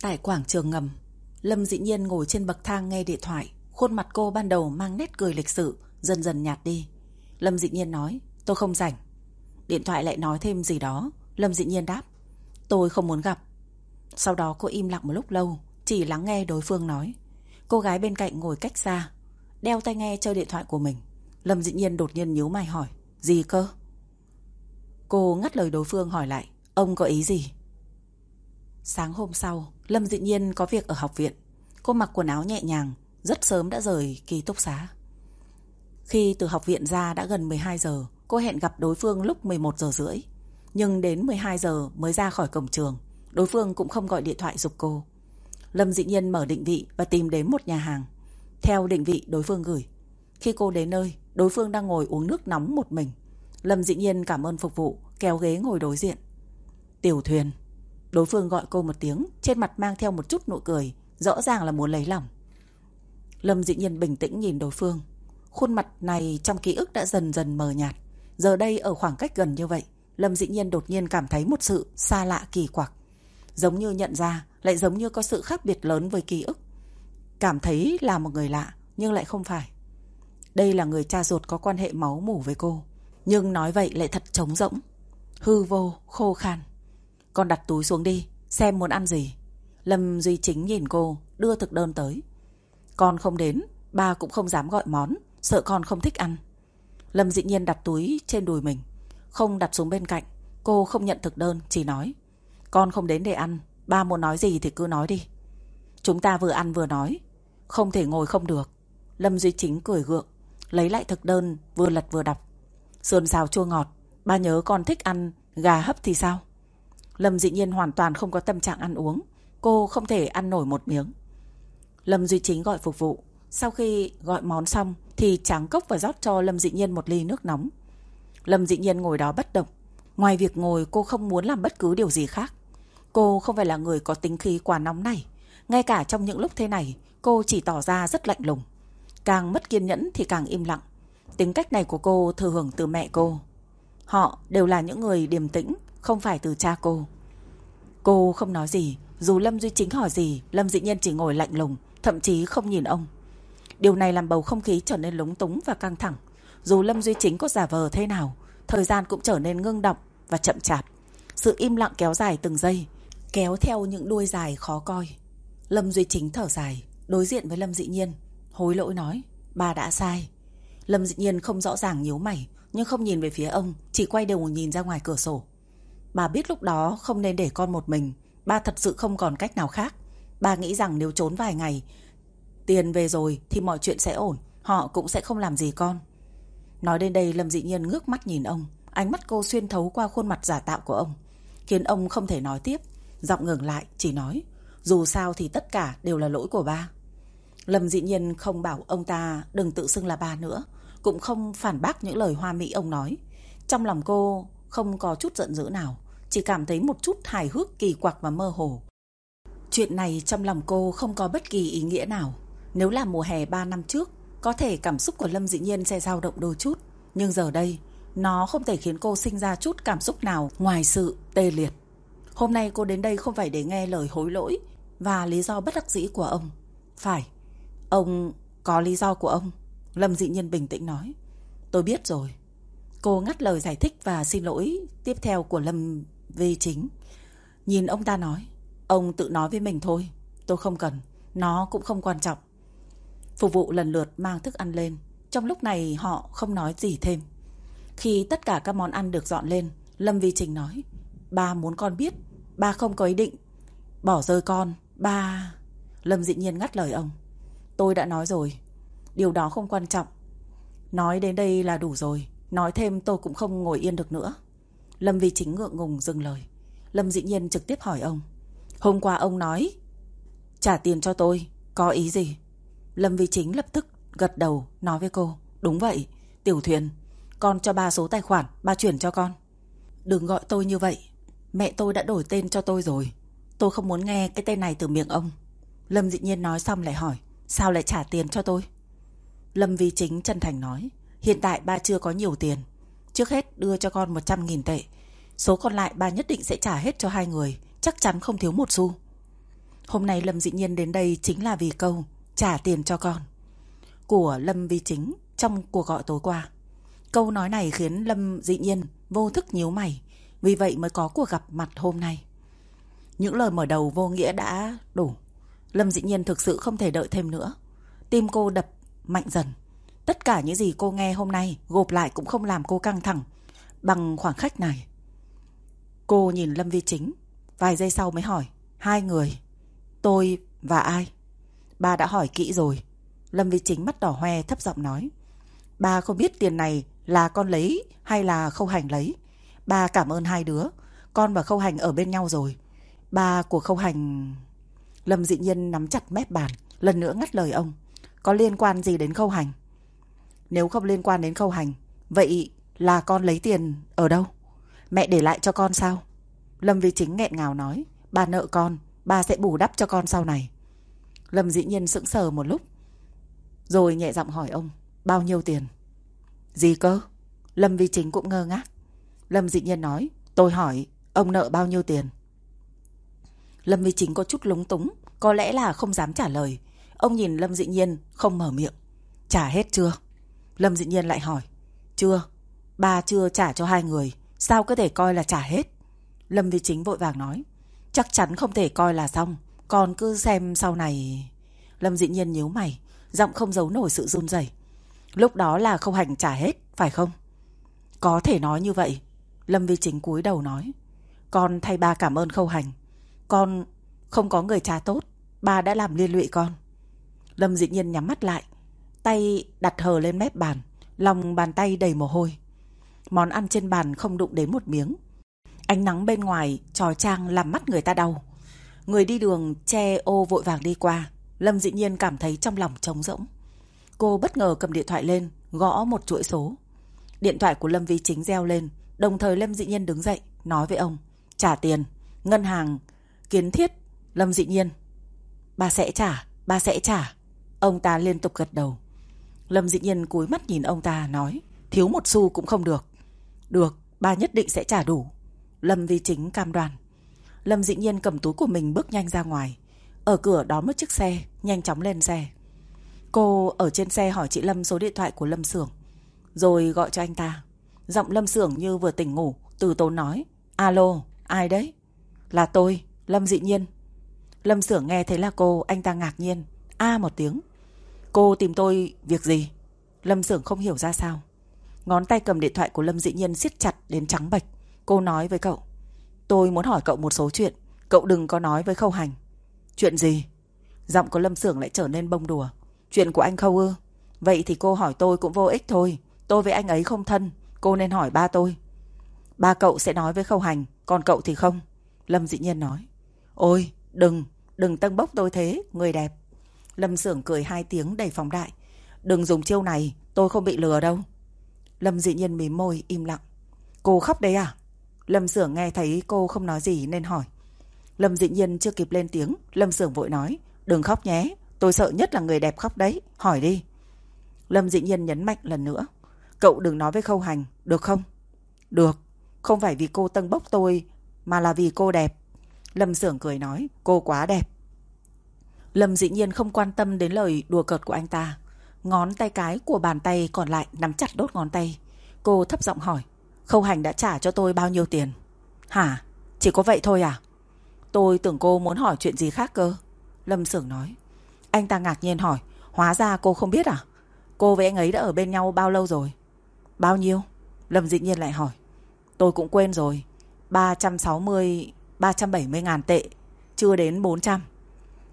Tại quảng trường ngầm, Lâm dĩ nhiên ngồi trên bậc thang nghe điện thoại. Khuôn mặt cô ban đầu mang nét cười lịch sự, dần dần nhạt đi. Lâm dĩ nhiên nói, tôi không rảnh. Điện thoại lại nói thêm gì đó. Lâm dĩ nhiên đáp, tôi không muốn gặp. Sau đó cô im lặng một lúc lâu, chỉ lắng nghe đối phương nói. Cô gái bên cạnh ngồi cách xa, đeo tai nghe chơi điện thoại của mình. Lâm dĩ nhiên đột nhiên nhíu mày hỏi, gì cơ? Cô ngắt lời đối phương hỏi lại, ông có ý gì? Sáng hôm sau, Lâm dị nhiên có việc ở học viện. Cô mặc quần áo nhẹ nhàng, rất sớm đã rời ký túc xá. Khi từ học viện ra đã gần 12 giờ, cô hẹn gặp đối phương lúc 11 giờ rưỡi. Nhưng đến 12 giờ mới ra khỏi cổng trường, đối phương cũng không gọi điện thoại dục cô. Lâm dị nhiên mở định vị và tìm đến một nhà hàng. Theo định vị đối phương gửi. Khi cô đến nơi, đối phương đang ngồi uống nước nóng một mình. Lâm dị nhiên cảm ơn phục vụ, kéo ghế ngồi đối diện. Tiểu thuyền. Đối phương gọi cô một tiếng, trên mặt mang theo một chút nụ cười, rõ ràng là muốn lấy lòng. Lâm dĩ nhiên bình tĩnh nhìn đối phương. Khuôn mặt này trong ký ức đã dần dần mờ nhạt. Giờ đây ở khoảng cách gần như vậy, Lâm dĩ nhiên đột nhiên cảm thấy một sự xa lạ kỳ quặc. Giống như nhận ra, lại giống như có sự khác biệt lớn với ký ức. Cảm thấy là một người lạ, nhưng lại không phải. Đây là người cha ruột có quan hệ máu mủ với cô. Nhưng nói vậy lại thật trống rỗng. Hư vô, khô khan. Con đặt túi xuống đi, xem muốn ăn gì. Lâm Duy Chính nhìn cô, đưa thực đơn tới. Con không đến, ba cũng không dám gọi món, sợ con không thích ăn. Lâm dĩ nhiên đặt túi trên đùi mình, không đặt xuống bên cạnh. Cô không nhận thực đơn, chỉ nói. Con không đến để ăn, ba muốn nói gì thì cứ nói đi. Chúng ta vừa ăn vừa nói, không thể ngồi không được. Lâm Duy Chính cười gượng, lấy lại thực đơn, vừa lật vừa đọc. Sườn xào chua ngọt, ba nhớ con thích ăn gà hấp thì sao? Lâm dĩ nhiên hoàn toàn không có tâm trạng ăn uống. Cô không thể ăn nổi một miếng. Lâm Duy Chính gọi phục vụ. Sau khi gọi món xong thì tráng cốc và rót cho Lâm Dĩ Nhiên một ly nước nóng. Lâm Dĩ Nhiên ngồi đó bất động. Ngoài việc ngồi cô không muốn làm bất cứ điều gì khác. Cô không phải là người có tính khí quá nóng này. Ngay cả trong những lúc thế này cô chỉ tỏ ra rất lạnh lùng. Càng mất kiên nhẫn thì càng im lặng. Tính cách này của cô thừa hưởng từ mẹ cô. Họ đều là những người điềm tĩnh, không phải từ cha cô. Cô không nói gì, dù Lâm Duy Chính hỏi gì, Lâm Dĩ Nhiên chỉ ngồi lạnh lùng, thậm chí không nhìn ông. Điều này làm bầu không khí trở nên lúng túng và căng thẳng. Dù Lâm Duy Chính có giả vờ thế nào, thời gian cũng trở nên ngưng động và chậm chạp. Sự im lặng kéo dài từng giây, kéo theo những đuôi dài khó coi. Lâm Duy Chính thở dài, đối diện với Lâm Dĩ Nhiên, hối lỗi nói, bà đã sai. Lâm Dĩ Nhiên không rõ ràng nhíu mày, nhưng không nhìn về phía ông, chỉ quay đầu nhìn ra ngoài cửa sổ. Bà biết lúc đó không nên để con một mình, ba thật sự không còn cách nào khác. Bà nghĩ rằng nếu trốn vài ngày, tiền về rồi thì mọi chuyện sẽ ổn, họ cũng sẽ không làm gì con. Nói đến đây Lâm Dị Nhiên ngước mắt nhìn ông, ánh mắt cô xuyên thấu qua khuôn mặt giả tạo của ông, khiến ông không thể nói tiếp. Giọng ngừng lại, chỉ nói, dù sao thì tất cả đều là lỗi của ba. Lâm Dị Nhiên không bảo ông ta đừng tự xưng là ba nữa, cũng không phản bác những lời hoa mỹ ông nói. Trong lòng cô không có chút giận dữ nào, chỉ cảm thấy một chút hài hước kỳ quặc và mơ hồ. Chuyện này trong lòng cô không có bất kỳ ý nghĩa nào. Nếu là mùa hè 3 năm trước, có thể cảm xúc của Lâm Dĩ Nhiên sẽ dao động đôi chút. Nhưng giờ đây, nó không thể khiến cô sinh ra chút cảm xúc nào ngoài sự tê liệt. Hôm nay cô đến đây không phải để nghe lời hối lỗi và lý do bất đắc dĩ của ông. Phải, ông có lý do của ông. Lâm Dĩ Nhiên bình tĩnh nói. Tôi biết rồi. Cô ngắt lời giải thích và xin lỗi tiếp theo của Lâm Vi Chính. Nhìn ông ta nói. Ông tự nói với mình thôi, Tôi không cần, Nó cũng không quan trọng Phục vụ lần lượt mang thức ăn lên, Trong lúc này họ không nói gì thêm Khi tất cả các món ăn được dọn lên, Lâm Vi Trình nói, Ba muốn con biết, Ba không có ý định Bỏ rơi con, Ba Lâm dị nhiên ngắt lời ông, Tôi đã nói rồi, Điều đó không quan trọng Nói đến đây là đủ rồi, Nói thêm tôi cũng không ngồi yên được nữa Lâm Vi Chính ngượng ngùng dừng lời. Lâm dị nhiên trực tiếp hỏi ông. Hôm qua ông nói, Trả tiền cho tôi, Có ý gì? Lâm Vi Chính lập tức gật đầu, nói với cô, Đúng vậy, Tiểu Thuyền, Con cho ba số tài khoản, Ba chuyển cho con. Đừng gọi tôi như vậy, Mẹ tôi đã đổi tên cho tôi rồi, Tôi không muốn nghe cái tên này từ miệng ông. Lâm dị nhiên nói xong lại hỏi, Sao lại trả tiền cho tôi? Lâm Vi Chính chân thành nói, Hiện tại ba chưa có nhiều tiền Trước hết đưa cho con 100.000 tệ Số còn lại bà nhất định sẽ trả hết cho hai người Chắc chắn không thiếu một xu Hôm nay Lâm Dị Nhiên đến đây chính là vì câu trả tiền cho con của Lâm Vi Chính trong cuộc gọi tối qua. Câu nói này khiến Lâm Dị Nhiên vô thức nhíu mày, vì vậy mới có cuộc gặp mặt hôm nay. Những lời mở đầu vô nghĩa đã đủ. Lâm Dị Nhiên thực sự không thể đợi thêm nữa. Tim cô đập mạnh dần. Tất cả những gì cô nghe hôm nay gộp lại cũng không làm cô căng thẳng bằng khoảng khách này. Cô nhìn Lâm Vi Chính, vài giây sau mới hỏi, hai người, tôi và ai? Ba đã hỏi kỹ rồi. Lâm Vi Chính mắt đỏ hoe thấp giọng nói, ba không biết tiền này là con lấy hay là khâu hành lấy. Ba cảm ơn hai đứa, con và khâu hành ở bên nhau rồi. Ba của khâu hành... Lâm dị nhiên nắm chặt mép bàn, lần nữa ngắt lời ông. Có liên quan gì đến khâu hành? Nếu không liên quan đến khâu hành, vậy là con lấy tiền ở đâu? Mẹ để lại cho con sao? Lâm Vi Chính nghẹn ngào nói, ba nợ con, ba sẽ bù đắp cho con sau này. Lâm dĩ nhiên sững sờ một lúc, rồi nhẹ giọng hỏi ông, bao nhiêu tiền? Gì cơ? Lâm Vi Chính cũng ngơ ngác. Lâm dĩ nhiên nói, tôi hỏi, ông nợ bao nhiêu tiền? Lâm Vi Chính có chút lúng túng, có lẽ là không dám trả lời. Ông nhìn Lâm Dị Nhiên không mở miệng. Trả hết chưa? Lâm Dị Nhiên lại hỏi. Chưa, ba chưa trả cho hai người. Sao có thể coi là trả hết? Lâm Vi Chính vội vàng nói. Chắc chắn không thể coi là xong. Còn cứ xem sau này... Lâm Dị Nhiên nhíu mày. Giọng không giấu nổi sự run rẩy. Lúc đó là không hành trả hết, phải không? Có thể nói như vậy. Lâm Vi Chính cúi đầu nói. Con thay ba cảm ơn khâu hành. Con không có người cha tốt. Ba đã làm liên lụy con. Lâm dị nhiên nhắm mắt lại. Tay đặt hờ lên mép bàn. Lòng bàn tay đầy mồ hôi. Món ăn trên bàn không đụng đến một miếng. Ánh nắng bên ngoài trò trang làm mắt người ta đau. Người đi đường che ô vội vàng đi qua. Lâm dị nhiên cảm thấy trong lòng trống rỗng. Cô bất ngờ cầm điện thoại lên, gõ một chuỗi số. Điện thoại của Lâm Vi Chính reo lên, đồng thời Lâm dị nhiên đứng dậy, nói với ông. Trả tiền, ngân hàng, kiến thiết, Lâm dị nhiên. Bà sẽ trả, bà sẽ trả. Ông ta liên tục gật đầu. Lâm dị nhiên cúi mắt nhìn ông ta nói, thiếu một xu cũng không được. Được, ba nhất định sẽ trả đủ. Lâm Vi Chính cam đoan. Lâm dị nhiên cầm túi của mình bước nhanh ra ngoài. Ở cửa đón một chiếc xe, nhanh chóng lên xe. Cô ở trên xe hỏi chị Lâm số điện thoại của Lâm Sưởng, rồi gọi cho anh ta. Giọng Lâm Sưởng như vừa tỉnh ngủ, từ tốn nói, alo, ai đấy? Là tôi, Lâm dị nhiên. Lâm Sưởng nghe thấy là cô, anh ta ngạc nhiên, a một tiếng. Cô tìm tôi việc gì? Lâm Sưởng không hiểu ra sao. Ngón tay cầm điện thoại của Lâm dị nhiên siết chặt đến trắng bệch. Cô nói với cậu, tôi muốn hỏi cậu một số chuyện, cậu đừng có nói với khâu hành. Chuyện gì? Giọng của Lâm Sưởng lại trở nên bông đùa. Chuyện của anh Khâu ư? Vậy thì cô hỏi tôi cũng vô ích thôi. Tôi với anh ấy không thân, cô nên hỏi ba tôi. Ba cậu sẽ nói với Khâu Hành, còn cậu thì không. Lâm dị nhiên nói. Ôi, đừng, đừng tân bốc tôi thế, người đẹp. Lâm Sưởng cười hai tiếng đầy phóng đại. Đừng dùng chiêu này, tôi không bị lừa đâu. Lâm dị nhiên mím môi, im lặng. Cô khóc đấy à? Lâm Sưởng nghe thấy cô không nói gì nên hỏi. Lâm dị nhiên chưa kịp lên tiếng, Lâm Sưởng vội nói. Đừng khóc nhé, tôi sợ nhất là người đẹp khóc đấy, hỏi đi. Lâm dị nhiên nhấn mạnh lần nữa. Cậu đừng nói với khâu hành, được không? Được, không phải vì cô tân bốc tôi, mà là vì cô đẹp. Lâm Sưởng cười nói, cô quá đẹp. Lâm dĩ nhiên không quan tâm đến lời đùa cợt của anh ta. Ngón tay cái của bàn tay còn lại nắm chặt đốt ngón tay. Cô thấp giọng hỏi, Khâu Hành đã trả cho tôi bao nhiêu tiền? Hả? Chỉ có vậy thôi à? Tôi tưởng cô muốn hỏi chuyện gì khác cơ. Lâm Sưởng nói. Anh ta ngạc nhiên hỏi, hóa ra cô không biết à? Cô với anh ấy đã ở bên nhau bao lâu rồi? Bao nhiêu? Lâm dĩ nhiên lại hỏi. Tôi cũng quên rồi. 360, 370 ngàn tệ. Chưa đến 400.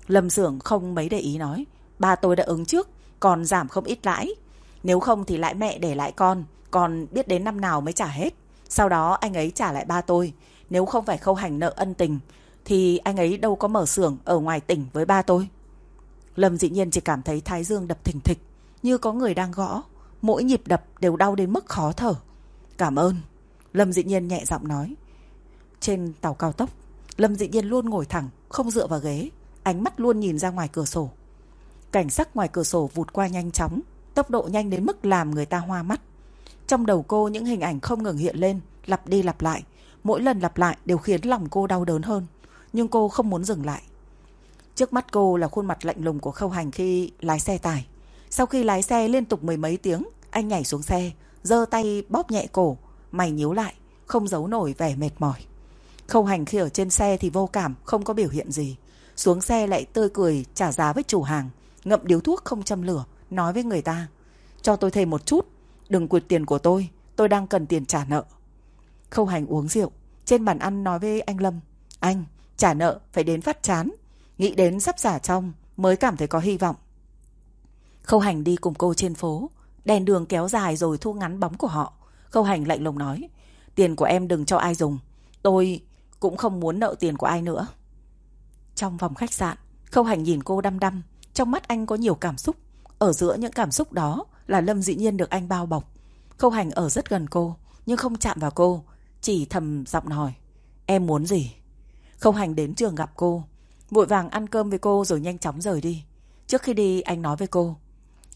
Lâm Sưởng không mấy để ý nói. Ba tôi đã ứng trước, còn giảm không ít lãi. Nếu không thì lại mẹ để lại con, còn biết đến năm nào mới trả hết. Sau đó anh ấy trả lại ba tôi. Nếu không phải khâu hành nợ ân tình, thì anh ấy đâu có mở xưởng ở ngoài tỉnh với ba tôi. Lâm dĩ nhiên chỉ cảm thấy thái dương đập thình thịch, như có người đang gõ. Mỗi nhịp đập đều đau đến mức khó thở. Cảm ơn. Lâm dĩ nhiên nhẹ giọng nói. Trên tàu cao tốc, Lâm dĩ nhiên luôn ngồi thẳng, không dựa vào ghế. Ánh mắt luôn nhìn ra ngoài cửa sổ. Cảnh sắc ngoài cửa sổ vụt qua nhanh chóng, tốc độ nhanh đến mức làm người ta hoa mắt. Trong đầu cô những hình ảnh không ngừng hiện lên, lặp đi lặp lại. Mỗi lần lặp lại đều khiến lòng cô đau đớn hơn. Nhưng cô không muốn dừng lại. Trước mắt cô là khuôn mặt lạnh lùng của khâu hành khi lái xe tải. Sau khi lái xe liên tục mười mấy tiếng, anh nhảy xuống xe, giơ tay bóp nhẹ cổ, mày nhíu lại, không giấu nổi vẻ mệt mỏi. Khâu hành khi ở trên xe thì vô cảm, không có biểu hiện gì. Xuống xe lại tươi cười trả giá với chủ hàng, ngậm điếu thuốc không châm lửa, nói với người ta. Cho tôi thêm một chút, đừng quyệt tiền của tôi, tôi đang cần tiền trả nợ. Khâu hành uống rượu, trên bàn ăn nói với anh Lâm. Anh, trả nợ phải đến phát chán, nghĩ đến sắp giả trong mới cảm thấy có hy vọng. Khâu hành đi cùng cô trên phố, đèn đường kéo dài rồi thu ngắn bóng của họ. Khâu hành lạnh lùng nói, tiền của em đừng cho ai dùng, tôi cũng không muốn nợ tiền của ai nữa. Trong vòng khách sạn, Khâu hành nhìn cô đăm đăm, trong mắt anh có nhiều cảm xúc. Ở giữa những cảm xúc đó là Lâm dĩ nhiên được anh bao bọc. Khâu hành ở rất gần cô, nhưng không chạm vào cô, chỉ thầm giọng hỏi. Em muốn gì? Khâu hành đến trường gặp cô, vội vàng ăn cơm với cô rồi nhanh chóng rời đi. Trước khi đi anh nói với cô.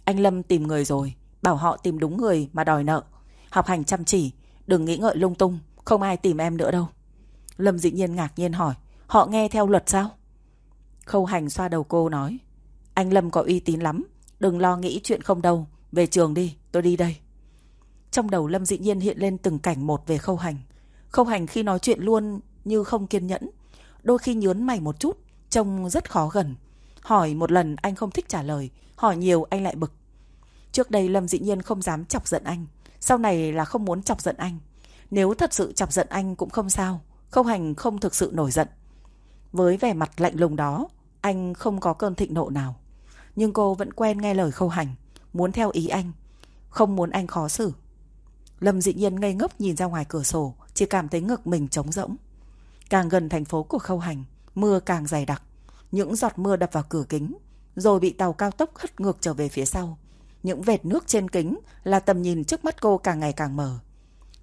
Anh Lâm tìm người rồi, bảo họ tìm đúng người mà đòi nợ. Học hành chăm chỉ, đừng nghĩ ngợi lung tung, không ai tìm em nữa đâu. Lâm dĩ nhiên ngạc nhiên hỏi, họ nghe theo luật sao? Khâu hành xoa đầu cô nói, anh Lâm có uy tín lắm, đừng lo nghĩ chuyện không đâu, về trường đi, tôi đi đây. Trong đầu Lâm dĩ nhiên hiện lên từng cảnh một về khâu hành. Khâu hành khi nói chuyện luôn như không kiên nhẫn, đôi khi nhớn mày một chút, trông rất khó gần. Hỏi một lần anh không thích trả lời, hỏi nhiều anh lại bực. Trước đây Lâm dĩ nhiên không dám chọc giận anh, sau này là không muốn chọc giận anh. Nếu thật sự chọc giận anh cũng không sao, Khâu hành không thực sự nổi giận. Với vẻ mặt lạnh lùng đó, anh không có cơn thịnh nộ nào. Nhưng cô vẫn quen nghe lời khâu hành, muốn theo ý anh, không muốn anh khó xử. Lâm dị nhiên ngây ngốc nhìn ra ngoài cửa sổ, chỉ cảm thấy ngực mình trống rỗng. Càng gần thành phố của khâu hành, mưa càng dày đặc. Những giọt mưa đập vào cửa kính, rồi bị tàu cao tốc hất ngược trở về phía sau. Những vệt nước trên kính là tầm nhìn trước mắt cô càng ngày càng mờ.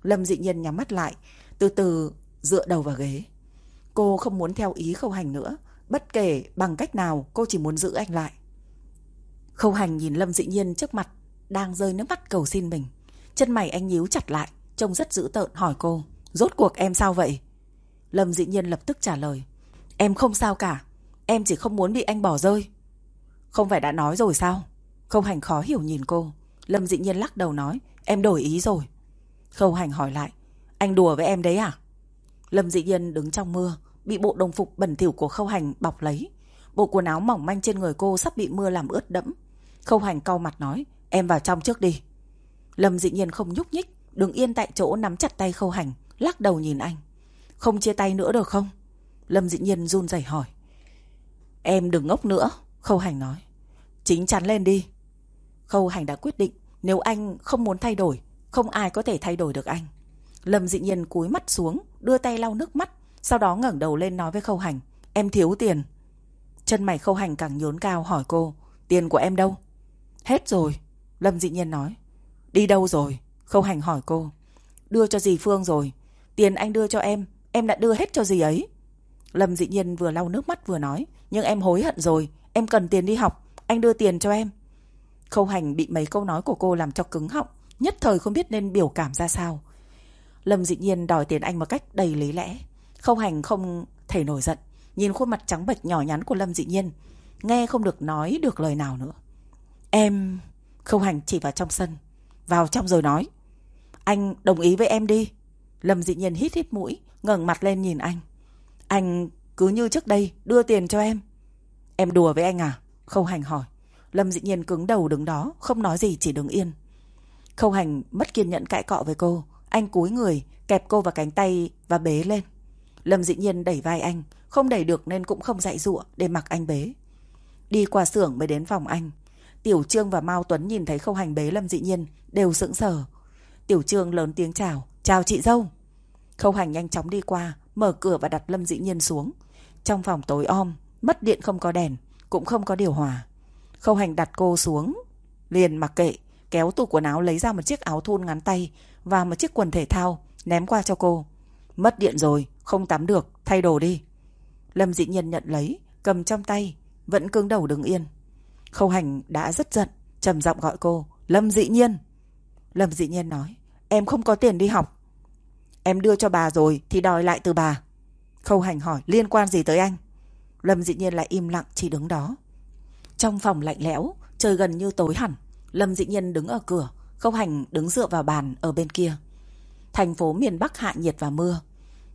Lâm dị nhiên nhắm mắt lại, từ từ dựa đầu vào ghế. Cô không muốn theo ý khâu hành nữa, bất kể bằng cách nào cô chỉ muốn giữ anh lại. Khâu hành nhìn Lâm dị nhiên trước mặt, đang rơi nước mắt cầu xin mình. Chân mày anh nhíu chặt lại, trông rất dữ tợn hỏi cô, rốt cuộc em sao vậy? Lâm dị nhiên lập tức trả lời, em không sao cả, em chỉ không muốn bị anh bỏ rơi. Không phải đã nói rồi sao? Khâu hành khó hiểu nhìn cô. Lâm dị nhiên lắc đầu nói, em đổi ý rồi. Khâu hành hỏi lại, anh đùa với em đấy à? Lâm dị nhiên đứng trong mưa, bị bộ đồng phục bẩn thỉu của khâu hành bọc lấy. Bộ quần áo mỏng manh trên người cô sắp bị mưa làm ướt đẫm. Khâu hành cau mặt nói, em vào trong trước đi. Lâm dị nhiên không nhúc nhích, đứng yên tại chỗ nắm chặt tay khâu hành, lắc đầu nhìn anh. Không chia tay nữa được không? Lâm dị nhiên run rẩy hỏi. Em đừng ngốc nữa, khâu hành nói. Chính chắn lên đi. Khâu hành đã quyết định, nếu anh không muốn thay đổi, không ai có thể thay đổi được anh. Lâm dị nhiên cúi mắt xuống, đưa tay lau nước mắt, sau đó ngẩng đầu lên nói với khâu hành. Em thiếu tiền. Chân mày khâu hành càng nhốn cao hỏi cô, tiền của em đâu? Hết rồi, Lâm dị nhiên nói. Đi đâu rồi? Khâu hành hỏi cô. Đưa cho dì Phương rồi. Tiền anh đưa cho em, em đã đưa hết cho dì ấy. Lâm dị nhiên vừa lau nước mắt vừa nói. Nhưng em hối hận rồi, em cần tiền đi học, anh đưa tiền cho em. Khâu hành bị mấy câu nói của cô làm cho cứng họng, nhất thời không biết nên biểu cảm ra sao. Lâm dị nhiên đòi tiền anh một cách đầy lý lẽ. Khâu hành không thể nổi giận, nhìn khuôn mặt trắng bệch nhỏ nhắn của Lâm dị nhiên, nghe không được nói được lời nào nữa. Em... Khâu hành chỉ vào trong sân, vào trong rồi nói. Anh đồng ý với em đi. Lâm dị nhiên hít hít mũi, ngẩng mặt lên nhìn anh. Anh cứ như trước đây, đưa tiền cho em. Em đùa với anh à? Khâu hành hỏi. Lâm dị nhiên cứng đầu đứng đó, không nói gì chỉ đứng yên. Khâu hành mất kiên nhẫn cãi cọ với cô. Anh cúi người, kẹp cô vào cánh tay và bế lên. Lâm dị nhiên đẩy vai anh, không đẩy được nên cũng không dạy dụa để mặc anh bế. Đi qua xưởng mới đến phòng anh. Tiểu Trương và Mao Tuấn nhìn thấy khâu hành bế Lâm dị nhiên, đều sững sờ. Tiểu Trương lớn tiếng chào, chào chị dâu. Khâu hành nhanh chóng đi qua, mở cửa và đặt Lâm dị nhiên xuống. Trong phòng tối om, mất điện không có đèn, cũng không có điều hòa. Khâu hành đặt cô xuống, liền mặc kệ, kéo tủ quần áo lấy ra một chiếc áo thun ngắn tay và một chiếc quần thể thao, ném qua cho cô. Mất điện rồi, không tắm được, thay đồ đi. Lâm dị nhiên nhận lấy, cầm trong tay, vẫn cứng đầu đứng yên. Khâu hành đã rất giận, trầm giọng gọi cô, Lâm dị nhiên. Lâm dị nhiên nói, em không có tiền đi học. Em đưa cho bà rồi thì đòi lại từ bà. Khâu hành hỏi, liên quan gì tới anh? Lâm dĩ nhiên lại im lặng chỉ đứng đó. Trong phòng lạnh lẽo, trời gần như tối hẳn. Lâm dĩ nhiên đứng ở cửa, Khâu Hành đứng dựa vào bàn ở bên kia. Thành phố miền Bắc hạ nhiệt và mưa.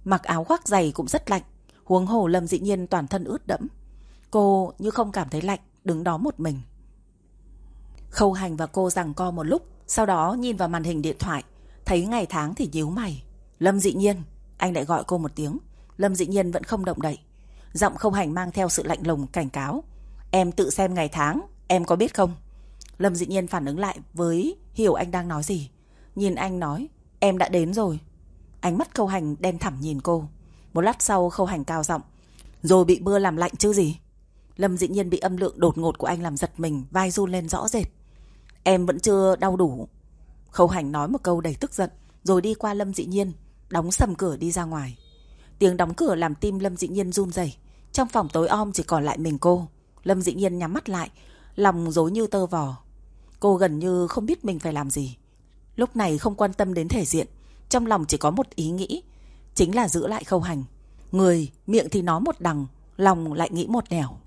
Mặc áo khoác dày cũng rất lạnh. Huống hồ Lâm dĩ nhiên toàn thân ướt đẫm. Cô như không cảm thấy lạnh, đứng đó một mình. Khâu Hành và cô rằng co một lúc, sau đó nhìn vào màn hình điện thoại, thấy ngày tháng thì nhíu mày. Lâm dị nhiên, anh lại gọi cô một tiếng. Lâm dị nhiên vẫn không động đậy. Giọng Khâu Hành mang theo sự lạnh lùng cảnh cáo. Em tự xem ngày tháng, em có biết không? Lâm dị nhiên phản ứng lại với hiểu anh đang nói gì. Nhìn anh nói, em đã đến rồi. Ánh mắt Khâu Hành đen thẳm nhìn cô. Một lát sau Khâu Hành cao giọng, rồi bị mưa làm lạnh chứ gì? Lâm dị nhiên bị âm lượng đột ngột của anh làm giật mình, vai run lên rõ rệt. Em vẫn chưa đau đủ. Khâu hành nói một câu đầy tức giận, rồi đi qua Lâm dị nhiên, đóng sầm cửa đi ra ngoài. Tiếng đóng cửa làm tim Lâm dị nhiên run rẩy. Trong phòng tối om chỉ còn lại mình cô. Lâm dị nhiên nhắm mắt lại, lòng dối như tơ vò. Cô gần như không biết mình phải làm gì. Lúc này không quan tâm đến thể diện, trong lòng chỉ có một ý nghĩ, chính là giữ lại khâu hành. Người, miệng thì nói một đằng, lòng lại nghĩ một nẻo.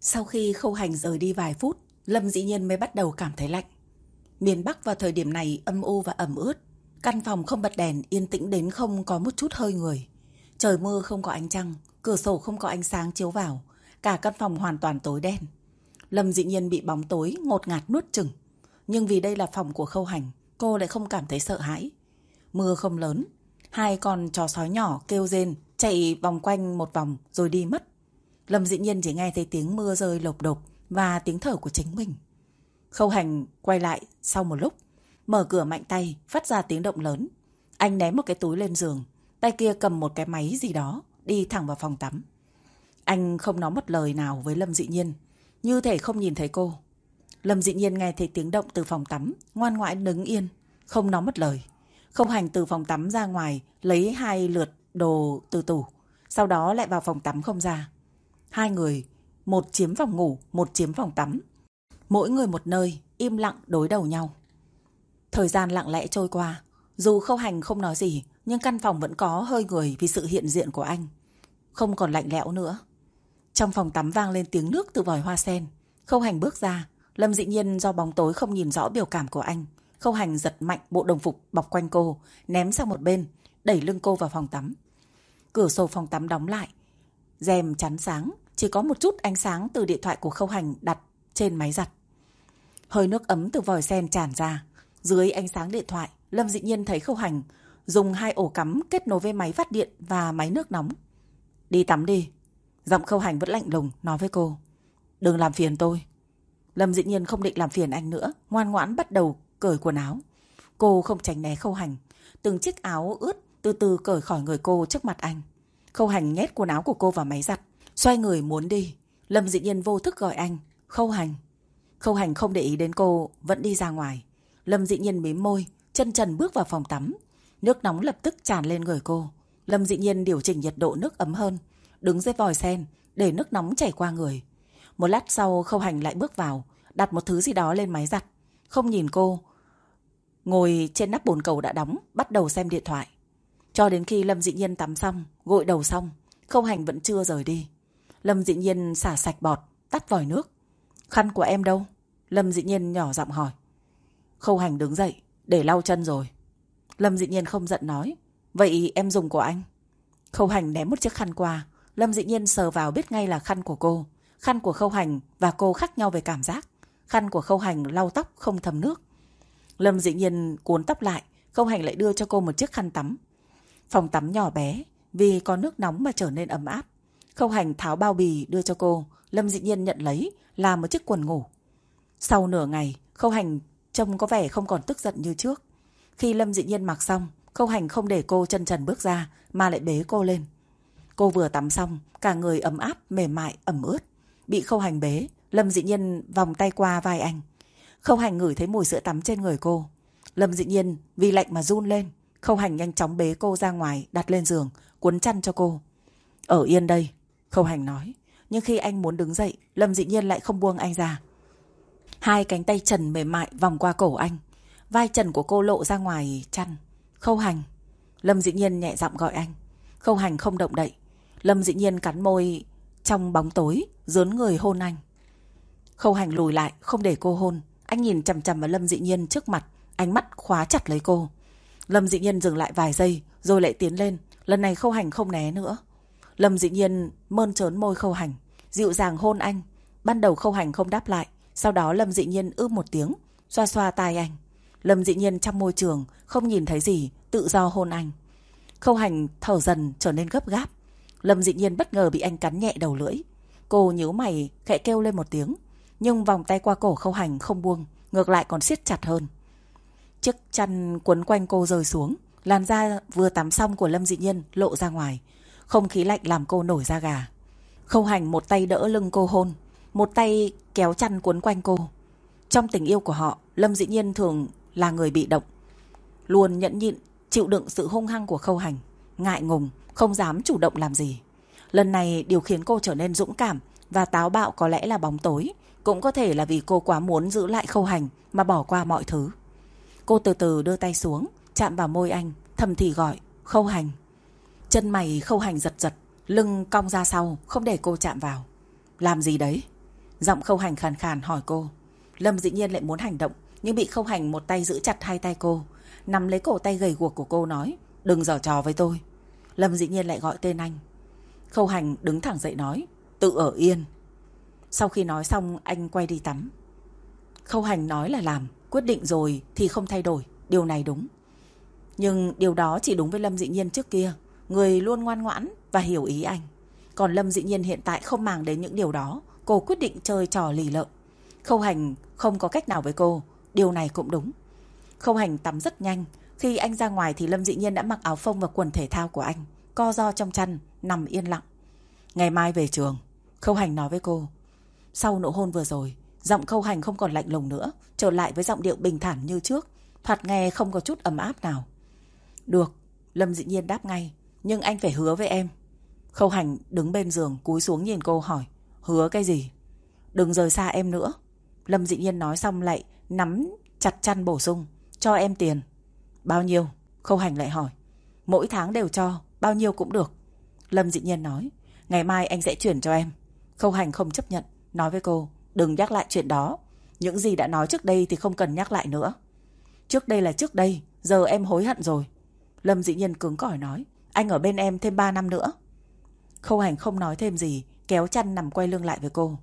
Sau khi khâu hành rời đi vài phút, Lâm dĩ nhiên mới bắt đầu cảm thấy lạnh. Miền Bắc vào thời điểm này âm u và ẩm ướt. Căn phòng không bật đèn, yên tĩnh đến không có một chút hơi người. Trời mưa không có ánh trăng, cửa sổ không có ánh sáng chiếu vào. Cả căn phòng hoàn toàn tối đen. Lâm dĩ nhiên bị bóng tối ngột ngạt nuốt chừng. Nhưng vì đây là phòng của khâu hành, cô lại không cảm thấy sợ hãi. Mưa không lớn. Hai con chó sói nhỏ kêu rên, chạy vòng quanh một vòng rồi đi mất. Lâm dĩ nhiên chỉ nghe thấy tiếng mưa rơi lộp đột và tiếng thở của chính mình. Khâu hành quay lại sau một lúc, mở cửa mạnh tay, phát ra tiếng động lớn. Anh ném một cái túi lên giường, tay kia cầm một cái máy gì đó, đi thẳng vào phòng tắm. Anh không nói một lời nào với Lâm Dị Nhiên, như thể không nhìn thấy cô. Lâm Dị Nhiên nghe thấy tiếng động từ phòng tắm, ngoan ngoãn đứng yên, không nói mất lời. Không hành từ phòng tắm ra ngoài, lấy hai lượt đồ từ tủ, sau đó lại vào phòng tắm không ra. Hai người, một chiếm phòng ngủ, một chiếm phòng tắm. Mỗi người một nơi, im lặng đối đầu nhau. Thời gian lặng lẽ trôi qua, dù khâu hành không nói gì, nhưng căn phòng vẫn có hơi người vì sự hiện diện của anh. Không còn lạnh lẽo nữa. Trong phòng tắm vang lên tiếng nước từ vòi hoa sen. Khâu hành bước ra, Lâm dị nhiên do bóng tối không nhìn rõ biểu cảm của anh. Khâu hành giật mạnh bộ đồng phục bọc quanh cô, ném sang một bên, đẩy lưng cô vào phòng tắm. Cửa sổ phòng tắm đóng lại, rèm chắn sáng, chỉ có một chút ánh sáng từ điện thoại của khâu hành đặt trên máy giặt. Hơi nước ấm từ vòi sen tràn ra. Dưới ánh sáng điện thoại, Lâm dị nhiên thấy khâu hành dùng hai ổ cắm kết nối với máy phát điện và máy nước nóng. Đi tắm đi. Giọng khâu hành vẫn lạnh lùng nói với cô. Đừng làm phiền tôi. Lâm dị nhiên không định làm phiền anh nữa, ngoan ngoãn bắt đầu cởi quần áo. Cô không tránh né khâu hành. Từng chiếc áo ướt từ từ cởi khỏi người cô trước mặt anh. Khâu hành nhét quần áo của cô vào máy giặt. Xoay người muốn đi. Lâm dị nhiên vô thức gọi anh. Khâu hành. Khâu hành không để ý đến cô, vẫn đi ra ngoài. Lâm dị nhiên mím môi, chân trần bước vào phòng tắm. Nước nóng lập tức tràn lên người cô. Lâm dị nhiên điều chỉnh nhiệt độ nước ấm hơn. Đứng dưới vòi sen, để nước nóng chảy qua người. Một lát sau khâu hành lại bước vào, đặt một thứ gì đó lên máy giặt. Không nhìn cô. Ngồi trên nắp bồn cầu đã đóng, bắt đầu xem điện thoại. Cho đến khi Lâm dị nhiên tắm xong, gội đầu xong, khâu hành vẫn chưa rời đi. Lâm dị nhiên xả sạch bọt, tắt vòi nước. Khăn của em đâu? Lâm dị nhiên nhỏ giọng hỏi. Khâu hành đứng dậy, để lau chân rồi. Lâm dị nhiên không giận nói. Vậy em dùng của anh. Khâu hành ném một chiếc khăn qua. Lâm dị nhiên sờ vào biết ngay là khăn của cô. Khăn của khâu hành và cô khác nhau về cảm giác. Khăn của khâu hành lau tóc không thấm nước. Lâm dị nhiên cuốn tóc lại. Khâu hành lại đưa cho cô một chiếc khăn tắm. Phòng tắm nhỏ bé, vì có nước nóng mà trở nên ấm áp. Khâu hành tháo bao bì đưa cho cô. Lâm dị nhiên nhận lấy là một chiếc quần ngủ. Sau nửa ngày, khâu hành trông có vẻ không còn tức giận như trước. Khi Lâm dị nhiên mặc xong, khâu hành không để cô chân trần bước ra mà lại bế cô lên. Cô vừa tắm xong, cả người ấm áp, mềm mại, ẩm ướt. Bị khâu hành bế, Lâm dị nhiên vòng tay qua vai anh. Khâu hành ngửi thấy mùi sữa tắm trên người cô. Lâm dị nhiên vì lạnh mà run lên. Khâu hành nhanh chóng bế cô ra ngoài, đặt lên giường, cuốn chăn cho cô. Ở yên đây, Khâu hành nói. Nhưng khi anh muốn đứng dậy, Lâm dị nhiên lại không buông anh ra. Hai cánh tay trần mềm mại vòng qua cổ anh. Vai trần của cô lộ ra ngoài chăn. Khâu hành. Lâm dị nhiên nhẹ giọng gọi anh. Khâu hành không động đậy. Lâm dĩ nhiên cắn môi trong bóng tối, dướn người hôn anh. Khâu hành lùi lại, không để cô hôn. Anh nhìn chầm chầm vào Lâm dị nhiên trước mặt, ánh mắt khóa chặt lấy cô. Lâm dị nhiên dừng lại vài giây, rồi lại tiến lên. Lần này khâu hành không né nữa. Lâm dị nhiên mơn trớn môi khâu hành, dịu dàng hôn anh. Ban đầu khâu hành không đáp lại, sau đó Lâm dị nhiên ư một tiếng, xoa xoa tai anh. Lâm dị nhiên trong môi trường, không nhìn thấy gì, tự do hôn anh. Khâu hành thở dần trở nên gấp gáp. Lâm dị nhiên bất ngờ bị anh cắn nhẹ đầu lưỡi. Cô nhíu mày, khẽ kêu lên một tiếng. Nhưng vòng tay qua cổ khâu hành không buông, ngược lại còn siết chặt hơn. Chiếc chăn quấn quanh cô rơi xuống. Làn da vừa tắm xong của Lâm dị nhiên lộ ra ngoài. Không khí lạnh làm cô nổi da gà. Khâu hành một tay đỡ lưng cô hôn, một tay kéo chăn quấn quanh cô. Trong tình yêu của họ, Lâm dị nhiên thường là người bị động. Luôn nhẫn nhịn, chịu đựng sự hung hăng của khâu hành. Ngại ngùng, không dám chủ động làm gì. Lần này điều khiến cô trở nên dũng cảm và táo bạo có lẽ là bóng tối. Cũng có thể là vì cô quá muốn giữ lại khâu hành mà bỏ qua mọi thứ. Cô từ từ đưa tay xuống, chạm vào môi anh, thầm thì gọi, khâu hành. Chân mày khâu hành giật giật, lưng cong ra sau, không để cô chạm vào. Làm gì đấy? Giọng khâu hành khàn khàn hỏi cô. Lâm dĩ nhiên lại muốn hành động, nhưng bị khâu hành một tay giữ chặt hai tay cô. Nắm lấy cổ tay gầy guộc của cô nói, đừng giở trò với tôi. Lâm dĩ nhiên lại gọi tên anh. Khâu hành đứng thẳng dậy nói, tự ở yên. Sau khi nói xong anh quay đi tắm. Khâu hành nói là làm, quyết định rồi thì không thay đổi, điều này đúng. Nhưng điều đó chỉ đúng với Lâm Dị Nhiên trước kia, người luôn ngoan ngoãn và hiểu ý anh. Còn Lâm Dị Nhiên hiện tại không màng đến những điều đó, cô quyết định chơi trò lì lợm. Khâu hành không có cách nào với cô, điều này cũng đúng. Khâu hành tắm rất nhanh, khi anh ra ngoài thì Lâm Dị Nhiên đã mặc áo phông và quần thể thao của anh, co do trong chăn, nằm yên lặng. Ngày mai về trường, Khâu hành nói với cô, sau nụ hôn vừa rồi, giọng khâu hành không còn lạnh lùng nữa, trở lại với giọng điệu bình thản như trước, thoạt nghe không có chút ấm áp nào. Được, Lâm dĩ nhiên đáp ngay, nhưng anh phải hứa với em. Khâu hành đứng bên giường cúi xuống nhìn cô hỏi, hứa cái gì? Đừng rời xa em nữa. Lâm dĩ nhiên nói xong lại nắm chặt chăn bổ sung, cho em tiền. Bao nhiêu? Khâu hành lại hỏi. Mỗi tháng đều cho, bao nhiêu cũng được. Lâm Dị nhiên nói, ngày mai anh sẽ chuyển cho em. Khâu hành không chấp nhận, nói với cô, đừng nhắc lại chuyện đó. Những gì đã nói trước đây thì không cần nhắc lại nữa. Trước đây là trước đây, giờ em hối hận rồi. Lâm Dị nhiên cứng cỏi nói, anh ở bên em thêm 3 năm nữa. Khâu hành không nói thêm gì, kéo chăn nằm quay lưng lại với cô.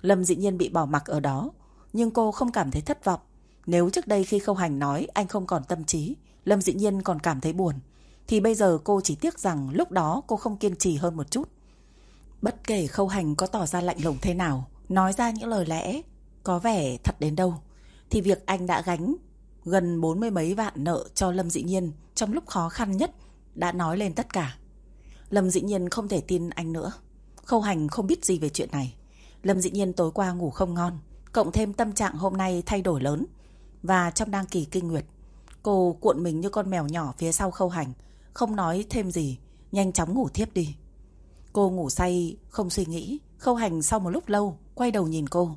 Lâm Dị nhiên bị bỏ mặc ở đó, nhưng cô không cảm thấy thất vọng. Nếu trước đây khi khâu hành nói anh không còn tâm trí, Lâm dĩ nhiên còn cảm thấy buồn, thì bây giờ cô chỉ tiếc rằng lúc đó cô không kiên trì hơn một chút. Bất kể khâu hành có tỏ ra lạnh lùng thế nào, nói ra những lời lẽ có vẻ thật đến đâu, thì việc anh đã gánh gần bốn mươi mấy vạn nợ cho Lâm Dĩ Nhiên trong lúc khó khăn nhất đã nói lên tất cả. Lâm Dĩ Nhiên không thể tin anh nữa. Khâu hành không biết gì về chuyện này. Lâm Dĩ Nhiên tối qua ngủ không ngon, cộng thêm tâm trạng hôm nay thay đổi lớn. Và trong đăng kỳ kinh nguyệt, cô cuộn mình như con mèo nhỏ phía sau khâu hành, không nói thêm gì, nhanh chóng ngủ thiếp đi. Cô ngủ say, không suy nghĩ. Khâu hành sau một lúc lâu, quay đầu nhìn cô.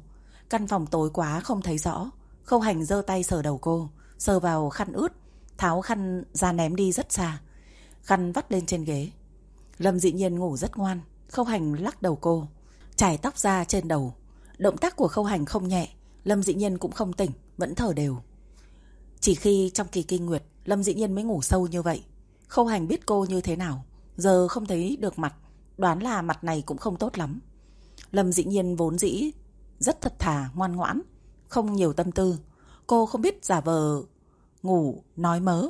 Căn phòng tối quá không thấy rõ. Khâu hành giơ tay sờ đầu cô, sờ vào khăn ướt, tháo khăn ra ném đi rất xa. Khăn vắt lên trên ghế. Lâm dị nhiên ngủ rất ngoan. Khâu hành lắc đầu cô, trải tóc ra trên đầu. Động tác của khâu hành không nhẹ. Lâm dị nhiên cũng không tỉnh, vẫn thở đều. Chỉ khi trong kỳ kinh nguyệt, Lâm dị nhiên mới ngủ sâu như vậy. Khâu hành biết cô như thế nào. Giờ không thấy được mặt Đoán là mặt này cũng không tốt lắm Lâm dĩ nhiên vốn dĩ Rất thật thà, ngoan ngoãn Không nhiều tâm tư Cô không biết giả vờ Ngủ, nói mớ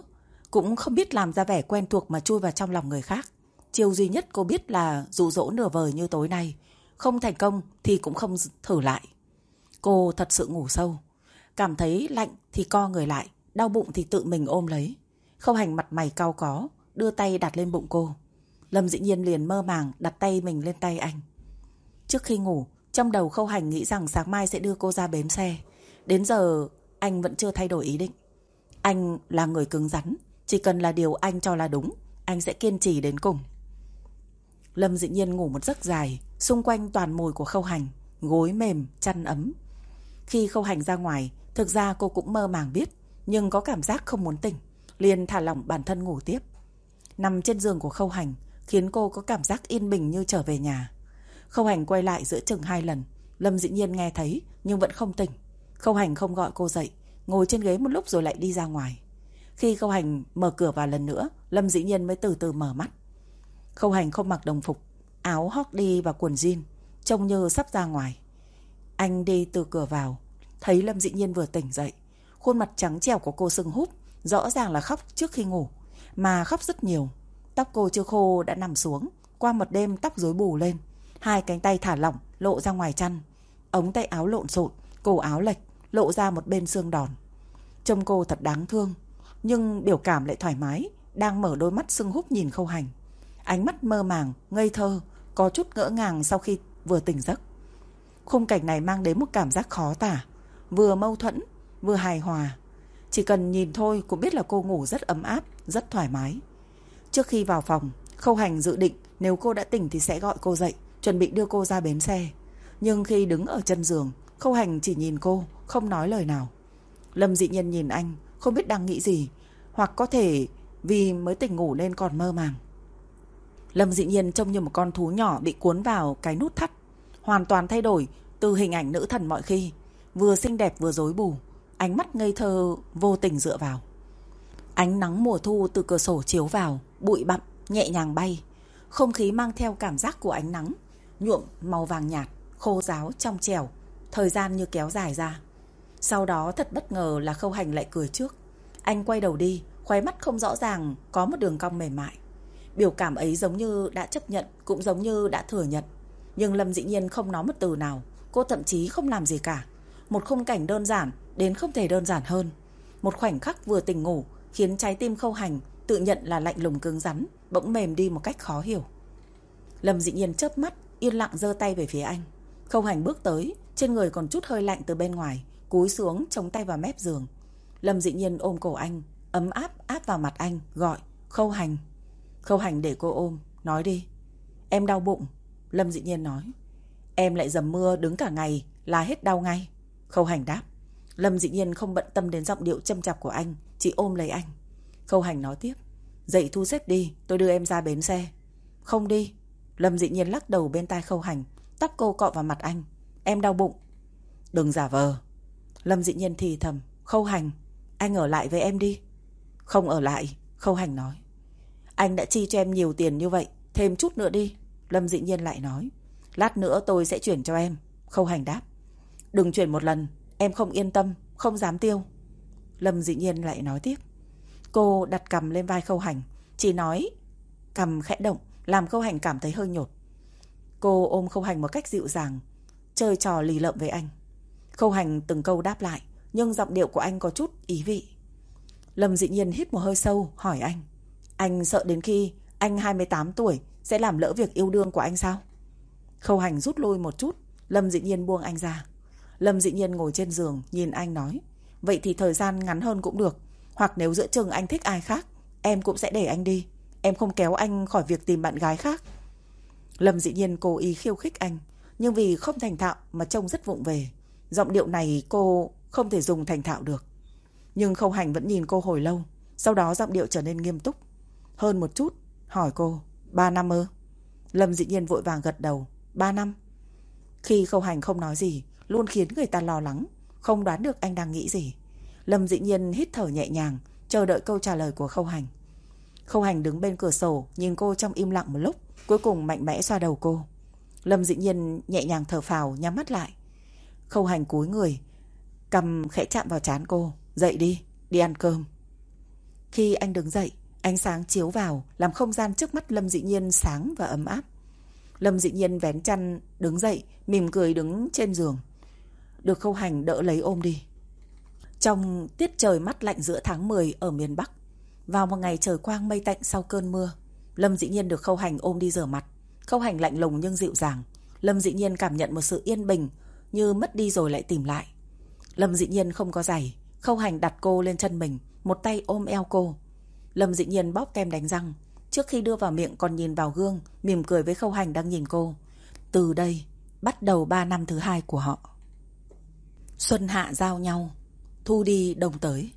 Cũng không biết làm ra vẻ quen thuộc mà chui vào trong lòng người khác Chiều duy nhất cô biết là Dụ dỗ nửa vời như tối nay Không thành công thì cũng không thử lại Cô thật sự ngủ sâu Cảm thấy lạnh thì co người lại Đau bụng thì tự mình ôm lấy khâu hành mặt mày cao có Đưa tay đặt lên bụng cô Lâm dĩ nhiên liền mơ màng đặt tay mình lên tay anh. Trước khi ngủ, trong đầu khâu hành nghĩ rằng sáng mai sẽ đưa cô ra bến xe. Đến giờ anh vẫn chưa thay đổi ý định. Anh là người cứng rắn, chỉ cần là điều anh cho là đúng, anh sẽ kiên trì đến cùng. Lâm dĩ nhiên ngủ một giấc dài, xung quanh toàn mùi của khâu hành, gối mềm, chăn ấm. Khi khâu hành ra ngoài, thực ra cô cũng mơ màng biết, nhưng có cảm giác không muốn tỉnh, liền thả lỏng bản thân ngủ tiếp. Nằm trên giường của khâu hành, khiến cô có cảm giác yên bình như trở về nhà. Khâu Hành quay lại giữa chừng hai lần, Lâm dĩ nhiên nghe thấy nhưng vẫn không tỉnh. Khâu Hành không gọi cô dậy, ngồi trên ghế một lúc rồi lại đi ra ngoài. Khi Khâu Hành mở cửa vào lần nữa, Lâm dĩ nhiên mới từ từ mở mắt. Khâu Hành không mặc đồng phục, áo hót đi và quần jean, trông như sắp ra ngoài. Anh đi từ cửa vào, thấy Lâm dĩ nhiên vừa tỉnh dậy. Khuôn mặt trắng trẻo của cô sưng húp, rõ ràng là khóc trước khi ngủ, mà khóc rất nhiều. Tóc cô chưa khô đã nằm xuống, qua một đêm tóc rối bù lên. Hai cánh tay thả lỏng, lộ ra ngoài chăn. Ống tay áo lộn xộn, cổ áo lệch, lộ ra một bên xương đòn. Trông cô thật đáng thương, nhưng biểu cảm lại thoải mái, đang mở đôi mắt sưng húp nhìn khâu hành. Ánh mắt mơ màng, ngây thơ, có chút ngỡ ngàng sau khi vừa tỉnh giấc. Khung cảnh này mang đến một cảm giác khó tả, vừa mâu thuẫn, vừa hài hòa. Chỉ cần nhìn thôi cũng biết là cô ngủ rất ấm áp, rất thoải mái. Trước khi vào phòng, Khâu Hành dự định nếu cô đã tỉnh thì sẽ gọi cô dậy, chuẩn bị đưa cô ra bến xe. Nhưng khi đứng ở chân giường, Khâu Hành chỉ nhìn cô, không nói lời nào. Lâm dị nhân nhìn anh, không biết đang nghĩ gì, hoặc có thể vì mới tỉnh ngủ nên còn mơ màng. Lâm dị nhiên trông như một con thú nhỏ bị cuốn vào cái nút thắt, hoàn toàn thay đổi từ hình ảnh nữ thần mọi khi, vừa xinh đẹp vừa rối bù, ánh mắt ngây thơ vô tình dựa vào. Ánh nắng mùa thu từ cửa sổ chiếu vào, bụi bặm nhẹ nhàng bay, không khí mang theo cảm giác của ánh nắng, nhuộm màu vàng nhạt, khô ráo trong trẻo, thời gian như kéo dài ra. Sau đó thật bất ngờ là Khâu Hành lại cười trước. Anh quay đầu đi, khóe mắt không rõ ràng có một đường cong mềm mại. Biểu cảm ấy giống như đã chấp nhận, cũng giống như đã thừa nhận. Nhưng Lâm dĩ nhiên không nói một từ nào, cô thậm chí không làm gì cả. Một khung cảnh đơn giản đến không thể đơn giản hơn. Một khoảnh khắc vừa tỉnh ngủ khiến trái tim Khâu Hành tự nhận là lạnh lùng cứng rắn, bỗng mềm đi một cách khó hiểu. Lâm dĩ nhiên chớp mắt, yên lặng giơ tay về phía anh. Khâu Hành bước tới, trên người còn chút hơi lạnh từ bên ngoài, cúi xuống chống tay vào mép giường. Lâm dĩ nhiên ôm cổ anh, ấm áp áp vào mặt anh, gọi, Khâu Hành. Khâu Hành để cô ôm, nói đi. Em đau bụng. Lâm dĩ nhiên nói. Em lại dầm mưa đứng cả ngày là hết đau ngay. Khâu Hành đáp. Lâm dĩ nhiên không bận tâm đến giọng điệu châm chọc của anh, chỉ ôm lấy anh. Khâu Hành nói tiếp. Dậy thu xếp đi, tôi đưa em ra bến xe. Không đi. Lâm dĩ nhiên lắc đầu bên tai Khâu Hành, tóc cô cọ vào mặt anh. Em đau bụng. Đừng giả vờ. Lâm dĩ nhiên thì thầm. Khâu Hành, anh ở lại với em đi. Không ở lại, Khâu Hành nói. Anh đã chi cho em nhiều tiền như vậy, thêm chút nữa đi. Lâm dĩ nhiên lại nói. Lát nữa tôi sẽ chuyển cho em. Khâu Hành đáp. Đừng chuyển một lần, em không yên tâm, không dám tiêu. Lâm dĩ nhiên lại nói tiếp. Cô đặt cầm lên vai Khâu Hành, chỉ nói cầm khẽ động, làm Khâu Hành cảm thấy hơi nhột. Cô ôm Khâu Hành một cách dịu dàng, chơi trò lì lợm với anh. Khâu Hành từng câu đáp lại, nhưng giọng điệu của anh có chút ý vị. Lâm dị nhiên hít một hơi sâu, hỏi anh. Anh sợ đến khi anh 28 tuổi sẽ làm lỡ việc yêu đương của anh sao? Khâu Hành rút lui một chút, Lâm dị nhiên buông anh ra. Lâm dị nhiên ngồi trên giường, nhìn anh nói. Vậy thì thời gian ngắn hơn cũng được. Hoặc nếu giữa chừng anh thích ai khác, em cũng sẽ để anh đi. Em không kéo anh khỏi việc tìm bạn gái khác. Lâm dị nhiên cố ý khiêu khích anh, nhưng vì không thành thạo mà trông rất vụng về. Giọng điệu này cô không thể dùng thành thạo được. Nhưng Khâu Hành vẫn nhìn cô hồi lâu, sau đó giọng điệu trở nên nghiêm túc. Hơn một chút, hỏi cô, ba năm ơ? Lâm dị nhiên vội vàng gật đầu, ba năm. Khi Khâu Hành không nói gì, luôn khiến người ta lo lắng, không đoán được anh đang nghĩ gì. Lâm dị nhiên hít thở nhẹ nhàng, chờ đợi câu trả lời của Khâu Hành. Khâu Hành đứng bên cửa sổ, nhìn cô trong im lặng một lúc, cuối cùng mạnh mẽ xoa đầu cô. Lâm dị nhiên nhẹ nhàng thở phào, nhắm mắt lại. Khâu Hành cúi người, cầm khẽ chạm vào trán cô. Dậy đi, đi ăn cơm. Khi anh đứng dậy, ánh sáng chiếu vào, làm không gian trước mắt Lâm dị nhiên sáng và ấm áp. Lâm dị nhiên vén chăn, đứng dậy, mỉm cười đứng trên giường. Được Khâu Hành đỡ lấy ôm đi. Trong tiết trời mắt lạnh giữa tháng 10 ở miền Bắc, vào một ngày trời quang mây tạnh sau cơn mưa, Lâm dĩ nhiên được Khâu Hành ôm đi rửa mặt. Khâu Hành lạnh lùng nhưng dịu dàng. Lâm dĩ nhiên cảm nhận một sự yên bình, như mất đi rồi lại tìm lại. Lâm dĩ nhiên không có giày. Khâu Hành đặt cô lên chân mình, một tay ôm eo cô. Lâm dĩ nhiên bóp kem đánh răng. Trước khi đưa vào miệng còn nhìn vào gương, mỉm cười với Khâu Hành đang nhìn cô. Từ đây, bắt đầu 3 năm thứ hai của họ. Xuân hạ giao nhau, thu đi đồng tới.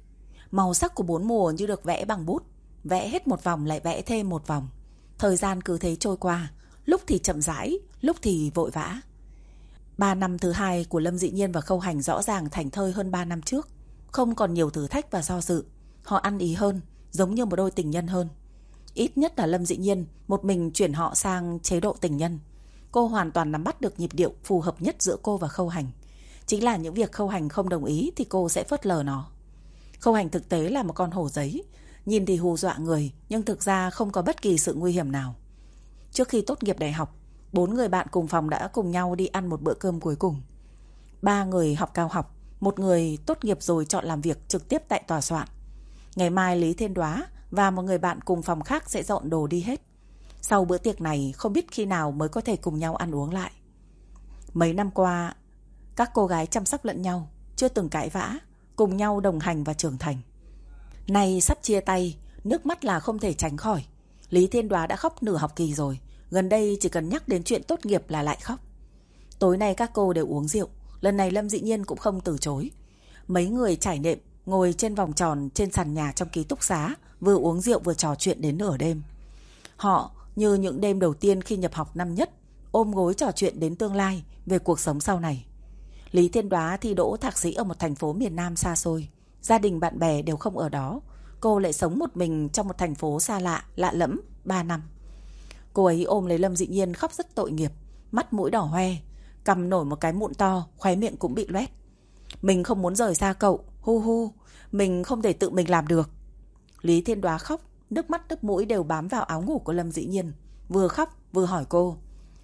Màu sắc của bốn mùa như được vẽ bằng bút, vẽ hết một vòng lại vẽ thêm một vòng. Thời gian cứ thế trôi qua, lúc thì chậm rãi, lúc thì vội vã. Ba năm thứ hai của Lâm Dị Nhiên và Khâu Hành rõ ràng thành thơi hơn ba năm trước. Không còn nhiều thử thách và do dự. Họ ăn ý hơn, giống như một đôi tình nhân hơn. Ít nhất là Lâm Dị Nhiên một mình chuyển họ sang chế độ tình nhân. Cô hoàn toàn nắm bắt được nhịp điệu phù hợp nhất giữa cô và Khâu Hành. Chính là những việc Khâu Hành không đồng ý thì cô sẽ phớt lờ nó. Khâu Hành thực tế là một con hổ giấy. Nhìn thì hù dọa người nhưng thực ra không có bất kỳ sự nguy hiểm nào. Trước khi tốt nghiệp đại học, bốn người bạn cùng phòng đã cùng nhau đi ăn một bữa cơm cuối cùng. Ba người học cao học, một người tốt nghiệp rồi chọn làm việc trực tiếp tại tòa soạn. Ngày mai Lý Thiên Đoá và một người bạn cùng phòng khác sẽ dọn đồ đi hết. Sau bữa tiệc này không biết khi nào mới có thể cùng nhau ăn uống lại. Mấy năm qua, các cô gái chăm sóc lẫn nhau, chưa từng cãi vã, cùng nhau đồng hành và trưởng thành. Nay sắp chia tay, nước mắt là không thể tránh khỏi. Lý Thiên Đoá đã khóc nửa học kỳ rồi, gần đây chỉ cần nhắc đến chuyện tốt nghiệp là lại khóc. Tối nay các cô đều uống rượu, lần này Lâm Dị Nhiên cũng không từ chối. Mấy người trải nệm, ngồi trên vòng tròn trên sàn nhà trong ký túc xá, vừa uống rượu vừa trò chuyện đến nửa đêm. Họ như những đêm đầu tiên khi nhập học năm nhất, ôm gối trò chuyện đến tương lai về cuộc sống sau này. Lý Thiên Đoá thi đỗ thạc sĩ ở một thành phố miền Nam xa xôi. Gia đình bạn bè đều không ở đó. Cô lại sống một mình trong một thành phố xa lạ, lạ lẫm, 3 năm. Cô ấy ôm lấy Lâm Dị Nhiên khóc rất tội nghiệp, mắt mũi đỏ hoe, cầm nổi một cái mụn to, khóe miệng cũng bị loét. Mình không muốn rời xa cậu, hu hu, mình không thể tự mình làm được. Lý Thiên Đoá khóc, nước mắt nước mũi đều bám vào áo ngủ của Lâm Dĩ Nhiên. Vừa khóc vừa hỏi cô,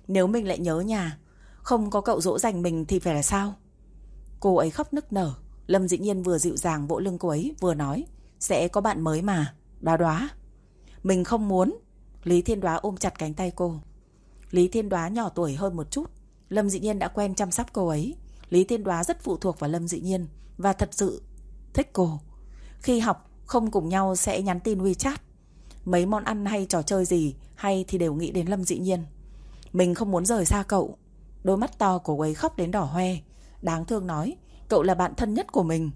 nếu mình lại nhớ nhà, không có cậu dỗ dành mình thì phải là sao? Cô ấy khóc nức nở, Lâm Dĩ Nhiên vừa dịu dàng vỗ lưng cô ấy vừa nói, sẽ có bạn mới mà, đoá đoá. Mình không muốn. Lý Thiên Đoá ôm chặt cánh tay cô. Lý Thiên Đoá nhỏ tuổi hơn một chút, Lâm Dĩ Nhiên đã quen chăm sóc cô ấy. Lý Thiên Đoá rất phụ thuộc vào Lâm Dĩ Nhiên và thật sự thích cô. Khi học, không cùng nhau sẽ nhắn tin WeChat. Mấy món ăn hay trò chơi gì hay thì đều nghĩ đến Lâm Dĩ Nhiên. Mình không muốn rời xa cậu. Đôi mắt to của quấy khóc đến đỏ hoe. Đáng thương nói, cậu là bạn thân nhất của mình.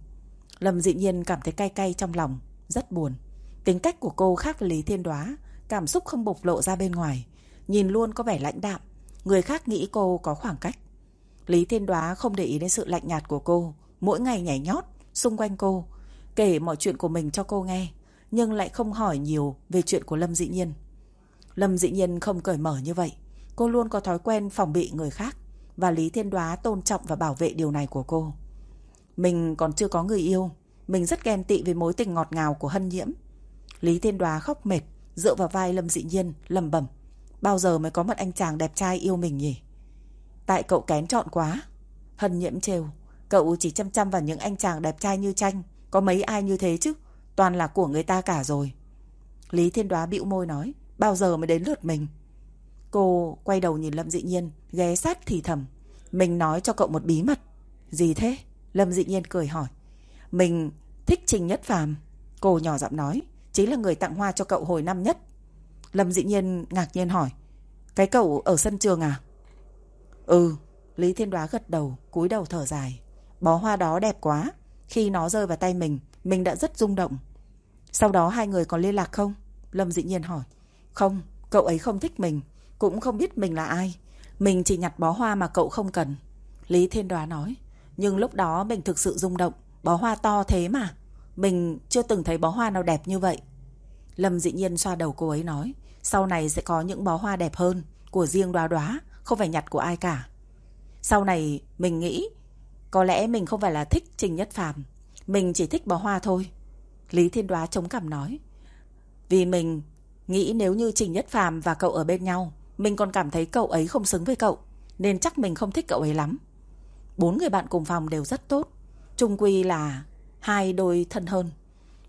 Lâm Dị Nhiên cảm thấy cay cay trong lòng, rất buồn. Tính cách của cô khác với Lý Thiên Đoá, cảm xúc không bộc lộ ra bên ngoài. Nhìn luôn có vẻ lãnh đạm, người khác nghĩ cô có khoảng cách. Lý Thiên Đoá không để ý đến sự lạnh nhạt của cô, mỗi ngày nhảy nhót xung quanh cô, kể mọi chuyện của mình cho cô nghe, nhưng lại không hỏi nhiều về chuyện của Lâm Dĩ Nhiên. Lâm Dĩ Nhiên không cởi mở như vậy, cô luôn có thói quen phòng bị người khác và Lý Thiên Đoá tôn trọng và bảo vệ điều này của cô. Mình còn chưa có người yêu, mình rất ghen tị với mối tình ngọt ngào của Hân Nhiễm. Lý Thiên Đoá khóc mệt, dựa vào vai Lâm dị Nhiên, lầm bẩm Bao giờ mới có một anh chàng đẹp trai yêu mình nhỉ? Tại cậu kén chọn quá. Hân Nhiễm trêu, cậu chỉ chăm chăm vào những anh chàng đẹp trai như tranh, có mấy ai như thế chứ, toàn là của người ta cả rồi. Lý Thiên Đoá bĩu môi nói, bao giờ mới đến lượt mình? Cô quay đầu nhìn Lâm Dị Nhiên, ghé sát thì thầm. Mình nói cho cậu một bí mật. Gì thế? Lâm Dị Nhiên cười hỏi. Mình thích Trình Nhất Phàm. Cô nhỏ giọng nói, chính là người tặng hoa cho cậu hồi năm nhất. Lâm Dị Nhiên ngạc nhiên hỏi. Cái cậu ở sân trường à? Ừ, Lý Thiên Đoá gật đầu, cúi đầu thở dài. Bó hoa đó đẹp quá. Khi nó rơi vào tay mình, mình đã rất rung động. Sau đó hai người còn liên lạc không? Lâm Dị Nhiên hỏi. Không, cậu ấy không thích mình, cũng không biết mình là ai. Mình chỉ nhặt bó hoa mà cậu không cần. Lý Thiên Đoá nói. Nhưng lúc đó mình thực sự rung động, bó hoa to thế mà. Mình chưa từng thấy bó hoa nào đẹp như vậy. Lâm Dị Nhiên xoa đầu cô ấy nói. Sau này sẽ có những bó hoa đẹp hơn, của riêng đoá đoá, không phải nhặt của ai cả. Sau này mình nghĩ có lẽ mình không phải là thích Trình Nhất Phàm Mình chỉ thích bó hoa thôi Lý Thiên Đoá chống cằm nói Vì mình nghĩ nếu như Trình Nhất Phàm và cậu ở bên nhau mình còn cảm thấy cậu ấy không xứng với cậu, Nên chắc mình không thích cậu ấy lắm. Bốn người bạn cùng phòng đều rất tốt Trung quy là hai đôi thân hơn.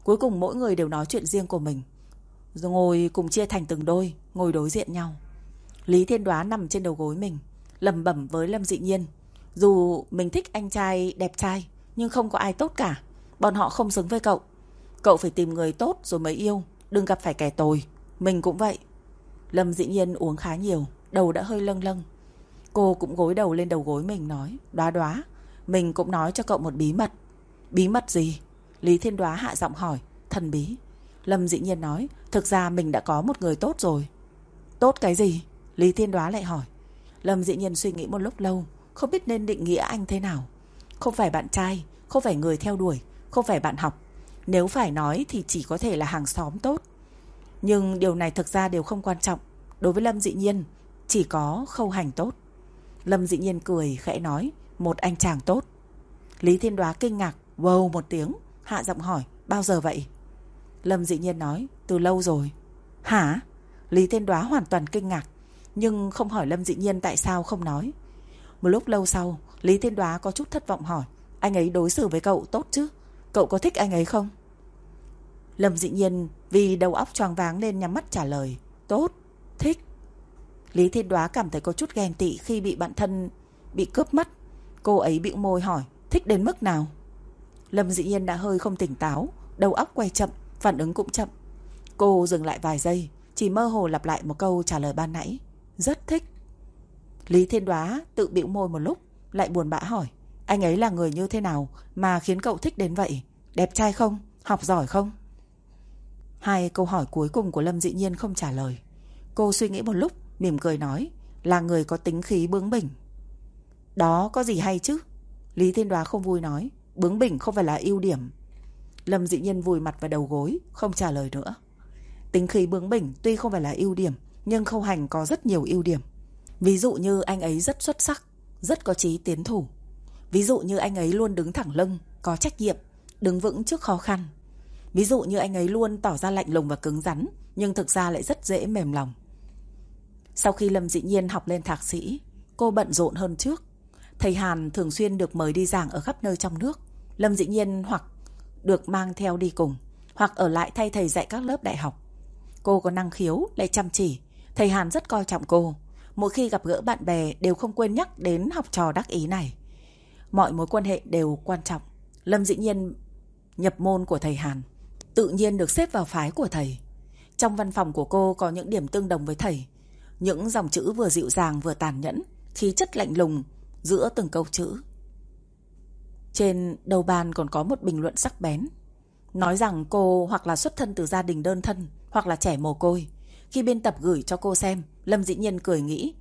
Cuối cùng mỗi người đều nói chuyện riêng của mình Rồi ngồi cùng chia thành từng đôi, Ngồi đối diện nhau. Lý Thiên Đoá nằm trên đầu gối mình lầm bẩm với Lâm Dị Nhiên. Dù mình thích anh trai đẹp trai, Nhưng không có ai tốt cả. Bọn họ không xứng với cậu. Cậu phải tìm người tốt rồi mới yêu, Đừng gặp phải kẻ tồi. Mình cũng vậy. Lâm dĩ nhiên uống khá nhiều Đầu đã hơi lâng lâng Cô cũng gối đầu lên đầu gối mình nói Đoá đoá Mình cũng nói cho cậu một bí mật Bí mật gì Lý Thiên Đoá hạ giọng hỏi Thần bí Lâm dĩ nhiên nói Thực ra mình đã có một người tốt rồi Tốt cái gì? Lý Thiên Đoá lại hỏi. Lâm dị nhiên suy nghĩ một lúc lâu, không biết nên định nghĩa anh thế nào. Không phải bạn trai, không phải người theo đuổi, không phải bạn học. Nếu phải nói thì chỉ có thể là hàng xóm tốt. Nhưng điều này thực ra đều không quan trọng. Đối với Lâm dị nhiên, chỉ có khâu hành tốt. Lâm dị nhiên cười khẽ nói, một anh chàng tốt. Lý Thiên Đoá kinh ngạc, wow một tiếng, hạ giọng hỏi, bao giờ vậy? Lâm dị nhiên nói, từ lâu rồi. Hả? Lý Thiên Đoá hoàn toàn kinh ngạc, nhưng không hỏi Lâm dị nhiên tại sao không nói. Một lúc lâu sau, Lý Thiên Đoá có chút thất vọng hỏi, anh ấy đối xử với cậu tốt chứ? Cậu có thích anh ấy không? Lâm dị nhiên vì đầu óc choáng váng nên nhắm mắt trả lời, tốt, thích. Lý Thiên Đoá cảm thấy có chút ghen tị khi bị bạn thân bị cướp mất Cô ấy bĩu môi hỏi, thích đến mức nào? Lâm dị nhiên đã hơi không tỉnh táo, đầu óc quay chậm, phản ứng cũng chậm. Cô dừng lại vài giây, chỉ mơ hồ lặp lại một câu trả lời ban nãy. Rất thích. Lý Thiên Đoá tự bĩu môi một lúc, lại buồn bã hỏi. Anh ấy là người như thế nào mà khiến cậu thích đến vậy? Đẹp trai không? Học giỏi không? Hai câu hỏi cuối cùng của Lâm dị nhiên không trả lời. Cô suy nghĩ một lúc, mỉm cười nói. Là người có tính khí bướng bỉnh. Đó có gì hay chứ? Lý Thiên Đoá không vui nói. Bướng bỉnh không phải là ưu điểm. Lâm dị nhiên vùi mặt vào đầu gối, không trả lời nữa. Tính khí bướng bỉnh tuy không phải là ưu điểm, nhưng khâu hành có rất nhiều ưu điểm. Ví dụ như anh ấy rất xuất sắc, rất có trí tiến thủ. Ví dụ như anh ấy luôn đứng thẳng lưng, có trách nhiệm, đứng vững trước khó khăn. Ví dụ như anh ấy luôn tỏ ra lạnh lùng và cứng rắn, nhưng thực ra lại rất dễ mềm lòng. Sau khi Lâm Dị Nhiên học lên thạc sĩ, cô bận rộn hơn trước. Thầy Hàn thường xuyên được mời đi giảng ở khắp nơi trong nước. Lâm Dị Nhiên hoặc được mang theo đi cùng, hoặc ở lại thay thầy dạy các lớp đại học. Cô có năng khiếu, lại chăm chỉ. Thầy Hàn rất coi trọng cô. Mỗi khi gặp gỡ bạn bè đều không quên nhắc đến học trò đắc ý này. Mọi mối quan hệ đều quan trọng. Lâm dĩ nhiên nhập môn của thầy Hàn. Tự nhiên được xếp vào phái của thầy. Trong văn phòng của cô có những điểm tương đồng với thầy. Những dòng chữ vừa dịu dàng vừa tàn nhẫn, khí chất lạnh lùng giữa từng câu chữ. Trên đầu bàn còn có một bình luận sắc bén. Nói rằng cô hoặc là xuất thân từ gia đình đơn thân, hoặc là trẻ mồ côi. Khi biên tập gửi cho cô xem, Lâm Dĩ Nhiên cười nghĩ.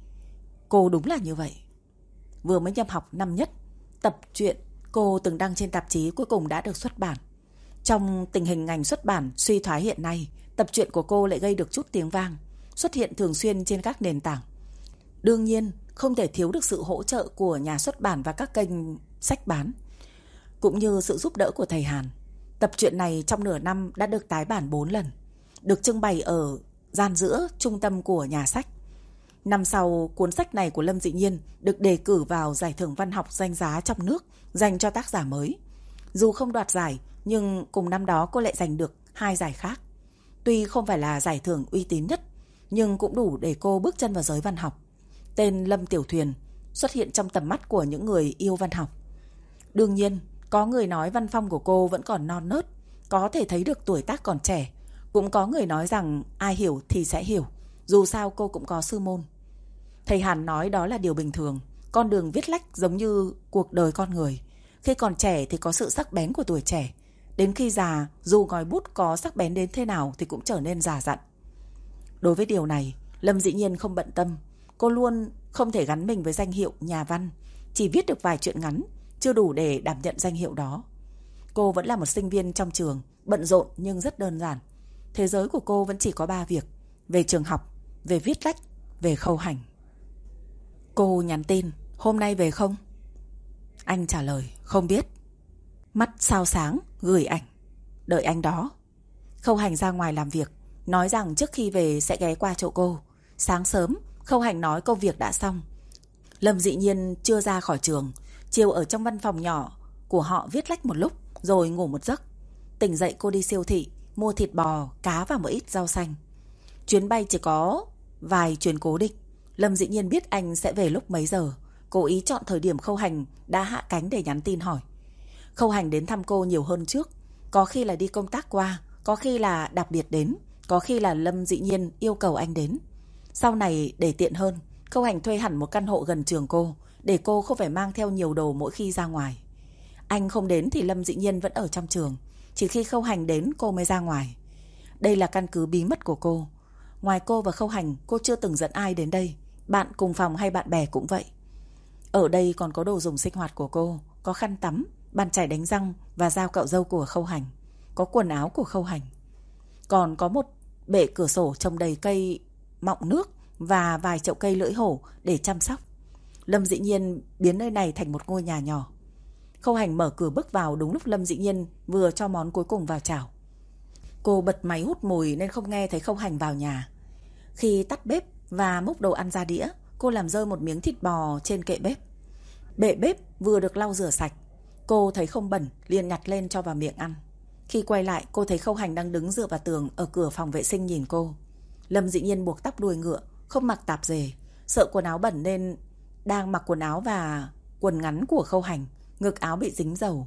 Cô đúng là như vậy. Vừa mới nhập học năm nhất, tập truyện cô từng đăng trên tạp chí cuối cùng đã được xuất bản. Trong tình hình ngành xuất bản suy thoái hiện nay, tập truyện của cô lại gây được chút tiếng vang, xuất hiện thường xuyên trên các nền tảng. Đương nhiên, không thể thiếu được sự hỗ trợ của nhà xuất bản và các kênh sách bán, cũng như sự giúp đỡ của thầy Hàn. Tập truyện này trong nửa năm đã được tái bản 4 lần, được trưng bày ở gian giữa trung tâm của nhà sách. Năm sau, cuốn sách này của Lâm Dị Nhiên được đề cử vào giải thưởng văn học danh giá trong nước dành cho tác giả mới. Dù không đoạt giải, nhưng cùng năm đó cô lại giành được hai giải khác. Tuy không phải là giải thưởng uy tín nhất, nhưng cũng đủ để cô bước chân vào giới văn học. Tên Lâm Tiểu Thuyền xuất hiện trong tầm mắt của những người yêu văn học. Đương nhiên, có người nói văn phong của cô vẫn còn non nớt, có thể thấy được tuổi tác còn trẻ. Cũng có người nói rằng ai hiểu thì sẽ hiểu, dù sao cô cũng có sư môn. Thầy Hàn nói đó là điều bình thường, con đường viết lách giống như cuộc đời con người. Khi còn trẻ thì có sự sắc bén của tuổi trẻ, đến khi già dù ngòi bút có sắc bén đến thế nào thì cũng trở nên già dặn. Đối với điều này, Lâm dĩ nhiên không bận tâm, cô luôn không thể gắn mình với danh hiệu nhà văn, chỉ viết được vài chuyện ngắn, chưa đủ để đảm nhận danh hiệu đó. Cô vẫn là một sinh viên trong trường, bận rộn nhưng rất đơn giản. Thế giới của cô vẫn chỉ có ba việc, về trường học, về viết lách, về khâu hành. Cô nhắn tin, hôm nay về không? Anh trả lời, không biết. Mắt sao sáng, gửi ảnh. Đợi anh đó. Khâu hành ra ngoài làm việc, nói rằng trước khi về sẽ ghé qua chỗ cô. Sáng sớm, Khâu hành nói công việc đã xong. Lâm dị nhiên chưa ra khỏi trường, chiều ở trong văn phòng nhỏ của họ viết lách một lúc, rồi ngủ một giấc. Tỉnh dậy cô đi siêu thị, mua thịt bò, cá và một ít rau xanh. Chuyến bay chỉ có vài chuyến cố định. Lâm dĩ nhiên biết anh sẽ về lúc mấy giờ. Cố ý chọn thời điểm khâu hành đã hạ cánh để nhắn tin hỏi. Khâu hành đến thăm cô nhiều hơn trước. Có khi là đi công tác qua, có khi là đặc biệt đến, có khi là Lâm dĩ nhiên yêu cầu anh đến. Sau này để tiện hơn, khâu hành thuê hẳn một căn hộ gần trường cô, để cô không phải mang theo nhiều đồ mỗi khi ra ngoài. Anh không đến thì Lâm dĩ nhiên vẫn ở trong trường. Chỉ khi khâu hành đến cô mới ra ngoài Đây là căn cứ bí mật của cô Ngoài cô và Khâu Hành, cô chưa từng dẫn ai đến đây. Bạn cùng phòng hay bạn bè cũng vậy. Ở đây còn có đồ dùng sinh hoạt của cô, có khăn tắm, bàn chải đánh răng và dao cạo râu của Khâu Hành. Có quần áo của Khâu Hành. Còn có một bể cửa sổ trồng đầy cây mọng nước và vài chậu cây lưỡi hổ để chăm sóc. Lâm dĩ nhiên biến nơi này thành một ngôi nhà nhỏ. Khâu hành mở cửa bước vào đúng lúc Lâm dĩ nhiên vừa cho món cuối cùng vào chảo. Cô bật máy hút mùi nên không nghe thấy khâu hành vào nhà. Khi tắt bếp và múc đồ ăn ra đĩa, cô làm rơi một miếng thịt bò trên kệ bếp. Bệ bếp vừa được lau rửa sạch. Cô thấy không bẩn, liền nhặt lên cho vào miệng ăn. Khi quay lại, cô thấy khâu hành đang đứng dựa vào tường ở cửa phòng vệ sinh nhìn cô. Lâm dĩ nhiên buộc tóc đuôi ngựa, không mặc tạp dề. Sợ quần áo bẩn nên đang mặc quần áo và quần ngắn của khâu hành, ngực áo bị dính dầu.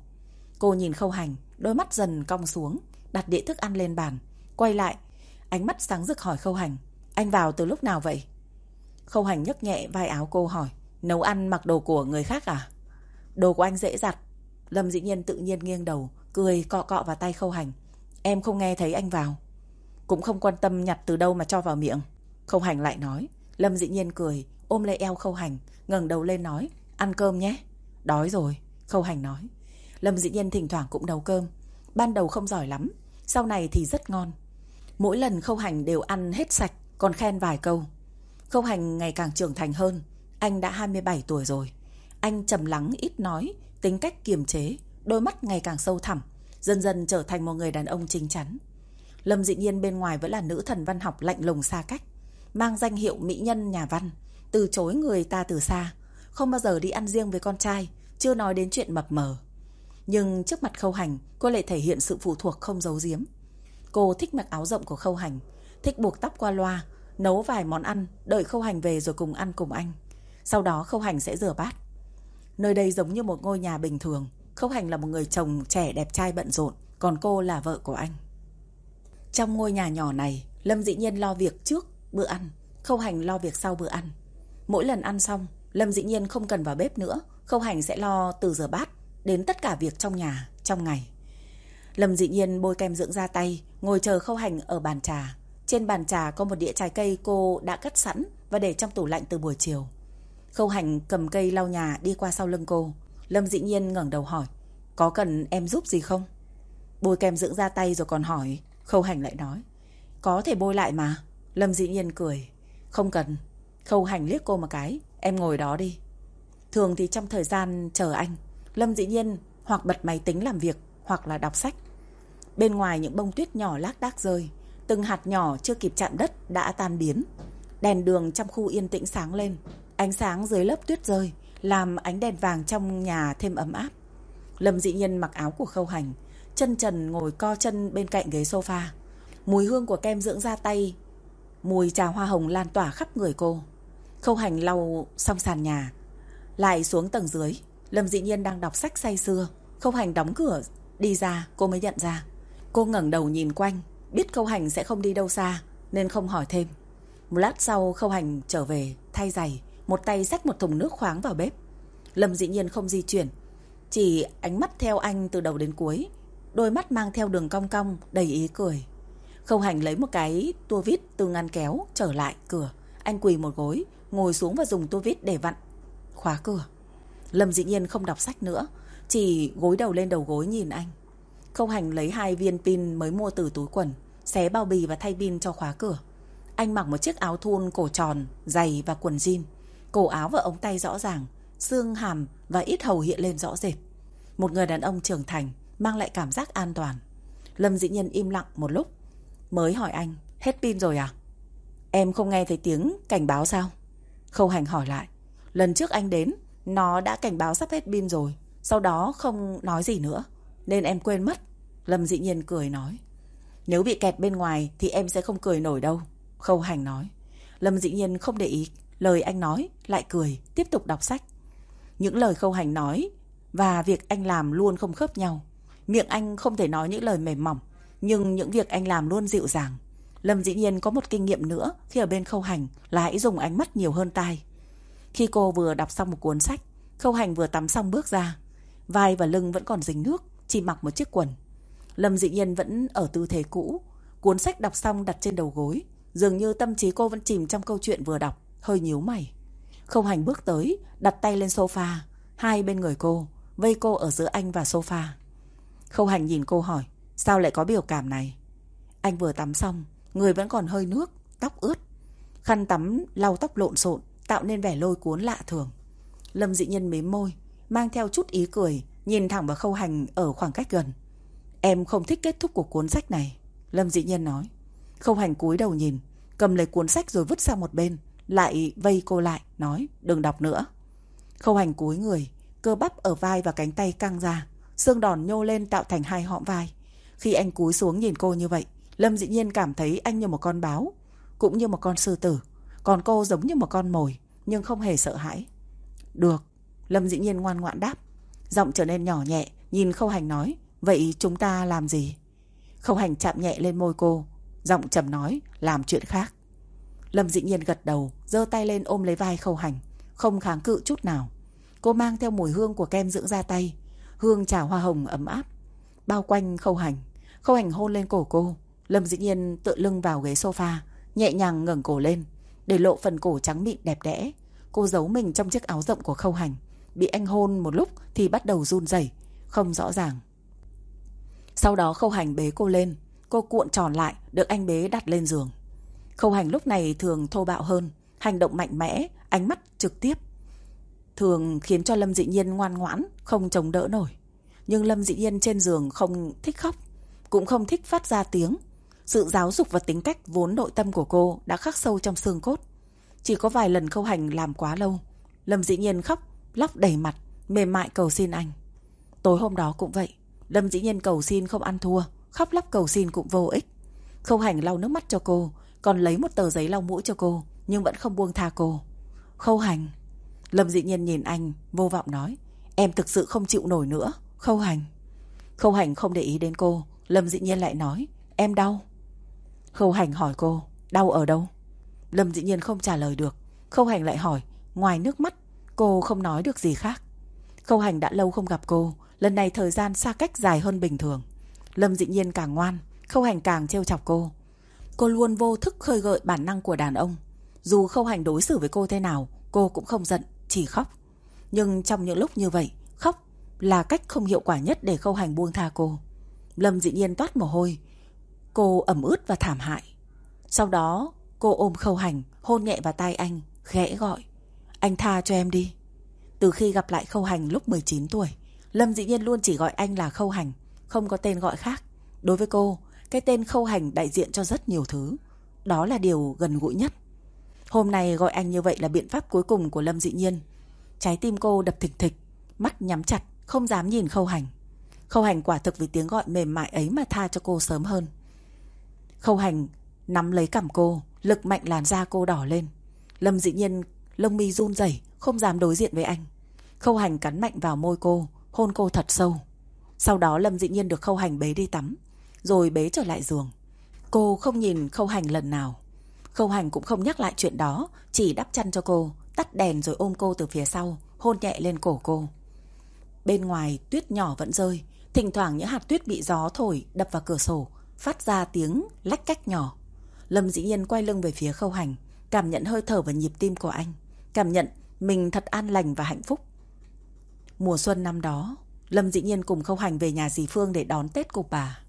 Cô nhìn khâu hành, đôi mắt dần cong xuống, đặt đĩa thức ăn lên bàn. Quay lại, ánh mắt sáng rực hỏi khâu hành. Anh vào từ lúc nào vậy? Khâu hành nhấc nhẹ vai áo cô hỏi. Nấu ăn mặc đồ của người khác à? Đồ của anh dễ giặt. Lâm dĩ nhiên tự nhiên nghiêng đầu, cười cọ cọ vào tay khâu hành. Em không nghe thấy anh vào. Cũng không quan tâm nhặt từ đâu mà cho vào miệng. Khâu hành lại nói. Lâm dĩ nhiên cười, ôm lấy eo khâu hành, ngẩng đầu lên nói. Ăn cơm nhé. Đói rồi, khâu hành nói. Lâm dĩ nhiên thỉnh thoảng cũng nấu cơm. Ban đầu không giỏi lắm, sau này thì rất ngon. Mỗi lần khâu hành đều ăn hết sạch, còn khen vài câu. Khâu hành ngày càng trưởng thành hơn, anh đã 27 tuổi rồi. Anh trầm lắng ít nói, tính cách kiềm chế, đôi mắt ngày càng sâu thẳm, dần dần trở thành một người đàn ông chính chắn. Lâm Dị Nhiên bên ngoài vẫn là nữ thần văn học lạnh lùng xa cách, mang danh hiệu mỹ nhân nhà văn, từ chối người ta từ xa, không bao giờ đi ăn riêng với con trai, chưa nói đến chuyện mập mờ. Nhưng trước mặt khâu hành, cô lại thể hiện sự phụ thuộc không giấu giếm. Cô thích mặc áo rộng của khâu hành, thích buộc tóc qua loa, nấu vài món ăn, đợi khâu hành về rồi cùng ăn cùng anh. Sau đó khâu hành sẽ rửa bát. Nơi đây giống như một ngôi nhà bình thường. Khâu hành là một người chồng trẻ đẹp trai bận rộn, còn cô là vợ của anh. Trong ngôi nhà nhỏ này, Lâm dĩ nhiên lo việc trước bữa ăn, khâu hành lo việc sau bữa ăn. Mỗi lần ăn xong, Lâm dĩ nhiên không cần vào bếp nữa, khâu hành sẽ lo từ rửa bát, đến tất cả việc trong nhà, trong ngày. Lâm dị nhiên bôi kem dưỡng da tay, ngồi chờ khâu hành ở bàn trà. Trên bàn trà có một đĩa trái cây cô đã cắt sẵn và để trong tủ lạnh từ buổi chiều. Khâu hành cầm cây lau nhà đi qua sau lưng cô. Lâm dị nhiên ngẩng đầu hỏi, có cần em giúp gì không? Bôi kem dưỡng ra tay rồi còn hỏi, khâu hành lại nói, có thể bôi lại mà. Lâm dị nhiên cười, không cần. Khâu hành liếc cô một cái, em ngồi đó đi. Thường thì trong thời gian chờ anh, Lâm dĩ nhiên hoặc bật máy tính làm việc hoặc là đọc sách. Bên ngoài những bông tuyết nhỏ lác đác rơi, từng hạt nhỏ chưa kịp chạm đất đã tan biến. Đèn đường trong khu yên tĩnh sáng lên, ánh sáng dưới lớp tuyết rơi làm ánh đèn vàng trong nhà thêm ấm áp. Lâm dĩ nhân mặc áo của khâu hành, chân trần ngồi co chân bên cạnh ghế sofa. Mùi hương của kem dưỡng da tay, mùi trà hoa hồng lan tỏa khắp người cô. Khâu hành lau xong sàn nhà, lại xuống tầng dưới, Lâm dĩ nhiên đang đọc sách say sưa Khâu hành đóng cửa Đi ra cô mới nhận ra Cô ngẩng đầu nhìn quanh Biết khâu hành sẽ không đi đâu xa Nên không hỏi thêm Một lát sau khâu hành trở về Thay giày một tay xách một thùng nước khoáng vào bếp. Lâm dĩ nhiên không di chuyển. Chỉ ánh mắt theo anh từ đầu đến cuối. Đôi mắt mang theo đường cong cong, Đầy ý cười. Khâu hành lấy một cái tua vít từ ngăn kéo, Trở lại cửa. Anh quỳ một gối, Ngồi xuống và dùng tua vít để vặn, Khóa cửa. Lâm dĩ nhiên không đọc sách nữa, Chỉ gối đầu lên đầu gối nhìn anh. Khâu hành lấy hai viên pin mới mua từ túi quần, Xé bao bì và thay pin cho khóa cửa. Anh mặc một chiếc áo thun cổ tròn, dày và quần jean. Cổ áo và ống tay rõ ràng, Xương hàm và ít hầu hiện lên rõ rệt. Một người đàn ông trưởng thành Mang lại cảm giác an toàn. Lâm dĩ nhiên im lặng một lúc, Mới hỏi anh, Hết pin rồi à? Em không nghe thấy tiếng cảnh báo sao? Khâu hành hỏi lại, Lần trước anh đến, nó đã cảnh báo sắp hết pin rồi, Sau đó không nói gì nữa, Nên em quên mất. Lâm dĩ nhiên cười nói, Nếu bị kẹt bên ngoài thì em sẽ không cười nổi đâu. Khâu hành nói, Lâm dĩ nhiên không để ý. Lời anh nói lại cười Tiếp tục đọc sách Những lời khâu hành nói Và việc anh làm luôn không khớp nhau Miệng anh không thể nói những lời mềm mỏng Nhưng những việc anh làm luôn dịu dàng Lâm dĩ nhiên có một kinh nghiệm nữa Khi ở bên khâu hành là hãy dùng ánh mắt nhiều hơn tai khi cô vừa đọc xong một cuốn sách, Khâu Hành vừa tắm xong bước ra. Vai và lưng vẫn còn dính nước, chỉ mặc một chiếc quần. Lâm Dị Nhiên vẫn ở tư thế cũ. Cuốn sách đọc xong đặt trên đầu gối. Dường như tâm trí cô vẫn chìm trong câu chuyện vừa đọc Hơi nhíu mày. Khâu hành bước tới, Đặt tay lên sofa. Hai bên người cô, Vây cô ở giữa anh và sofa. Khâu hành nhìn cô hỏi, Sao lại có biểu cảm này? Anh vừa tắm xong, Người vẫn còn hơi nước, Tóc ướt. Khăn tắm lau tóc lộn xộn, Tạo nên vẻ lôi cuốn lạ thường. Lâm dị nhân mím môi, Mang theo chút ý cười, Nhìn thẳng vào khâu hành ở khoảng cách gần. Em không thích kết thúc của cuốn sách này, Lâm dị nhân nói. Khâu hành cúi đầu nhìn, Cầm lấy cuốn sách rồi vứt sang một bên. Lại vây cô lại, Nói, đừng đọc nữa. Khâu hành cúi người, Cơ bắp ở vai và cánh tay căng ra, Xương đòn nhô lên tạo thành hai hõm vai. Khi anh cúi xuống nhìn cô như vậy, Lâm dĩ nhiên cảm thấy anh như một con báo, Cũng như một con sư tử, Còn cô giống như một con mồi, Nhưng không hề sợ hãi. Được. Lâm dĩ nhiên ngoan ngoãn đáp, Giọng trở nên nhỏ nhẹ, Nhìn khâu hành nói, Vậy chúng ta làm gì? Khâu hành chạm nhẹ lên môi cô, Giọng trầm nói, Làm chuyện khác. Lâm dĩ nhiên gật đầu, giơ tay lên ôm lấy vai khâu hành, Không kháng cự chút nào. Cô mang theo mùi hương của kem dưỡng da tay, Hương trà hoa hồng ấm áp, Bao quanh khâu hành. Khâu hành hôn lên cổ cô, Lâm dĩ nhiên tựa lưng vào ghế sofa, Nhẹ nhàng ngẩng cổ lên, Để lộ phần cổ trắng mịn đẹp đẽ. Cô giấu mình trong chiếc áo rộng của khâu hành, Bị anh hôn một lúc thì bắt đầu run rẩy, Không rõ ràng. Sau đó khâu hành bế cô lên, Cô cuộn tròn lại, Được anh bế đặt lên giường. Khâu hành lúc này thường thô bạo hơn, Hành động mạnh mẽ, Ánh mắt trực tiếp. Thường khiến cho Lâm Dị Nhiên ngoan ngoãn, Không chống đỡ nổi. Nhưng Lâm Dị Nhiên trên giường không thích khóc, Cũng không thích phát ra tiếng. Sự giáo dục và tính cách vốn nội tâm của cô Đã khắc sâu trong xương cốt. Chỉ có vài lần khâu hành làm quá lâu, Lâm Dị Nhiên khóc, Lóc đầy mặt, Mềm mại cầu xin anh. Tối hôm đó cũng vậy, Lâm Dĩ Nhiên cầu xin không ăn thua, Khóc lóc cầu xin cũng vô ích. Khâu hành lau nước mắt cho cô còn lấy một tờ giấy lau mũi cho cô, Nhưng vẫn không buông tha cô. Khâu hành. Lâm dị nhiên nhìn anh, vô vọng nói, Em thực sự không chịu nổi nữa. Khâu hành. Khâu hành không để ý đến cô, Lâm dị nhiên lại nói, Em đau. Khâu hành hỏi cô, Đau ở đâu? Lâm dị nhiên không trả lời được. Khâu hành lại hỏi, Ngoài nước mắt, Cô không nói được gì khác. Khâu hành đã lâu không gặp cô, Lần này thời gian xa cách dài hơn bình thường. Lâm dị nhiên càng ngoan, Khâu hành càng trêu chọc cô. Cô luôn vô thức khơi gợi bản năng của đàn ông Dù khâu hành đối xử với cô thế nào Cô cũng không giận chỉ khóc. Nhưng trong những lúc như vậy, khóc là cách không hiệu quả nhất để khâu hành buông tha cô. Lâm dị nhiên toát mồ hôi. Cô ẩm ướt và thảm hại. Sau đó, cô ôm khâu hành, hôn nhẹ vào tay anh, khẽ gọi. Anh tha cho em đi. Từ khi gặp lại khâu hành lúc 19 tuổi, Lâm dị nhiên luôn chỉ gọi anh là khâu hành, không có tên gọi khác. Đối với cô, cái tên khâu hành đại diện cho rất nhiều thứ. Đó là điều gần gũi nhất. Hôm nay gọi anh như vậy là biện pháp cuối cùng của Lâm Dị Nhiên. Trái tim cô đập thịch thịch, mắt nhắm chặt, không dám nhìn khâu hành. Khâu hành quả thực vì tiếng gọi mềm mại ấy mà tha cho cô sớm hơn. Khâu hành nắm lấy cằm cô, lực mạnh làn da cô đỏ lên. Lâm Dị Nhiên lông mi run rẩy, không dám đối diện với anh. Khâu hành cắn mạnh vào môi cô, hôn cô thật sâu. Sau đó Lâm Dị Nhiên được khâu hành bế đi tắm, rồi bế trở lại giường. Cô không nhìn khâu hành lần nào. Khâu hành cũng không nhắc lại chuyện đó, Chỉ đắp chăn cho cô, Tắt đèn rồi ôm cô từ phía sau, Hôn nhẹ lên cổ cô. Bên ngoài, tuyết nhỏ vẫn rơi. Thỉnh thoảng những hạt tuyết bị gió thổi Đập vào cửa sổ, Phát ra tiếng lách cách nhỏ. Lâm dĩ nhiên quay lưng về phía khâu hành, Cảm nhận hơi thở và nhịp tim của anh. Cảm nhận mình thật an lành và hạnh phúc. Mùa xuân năm đó, Lâm dĩ nhiên cùng khâu hành về nhà dì Phương để đón Tết của bà.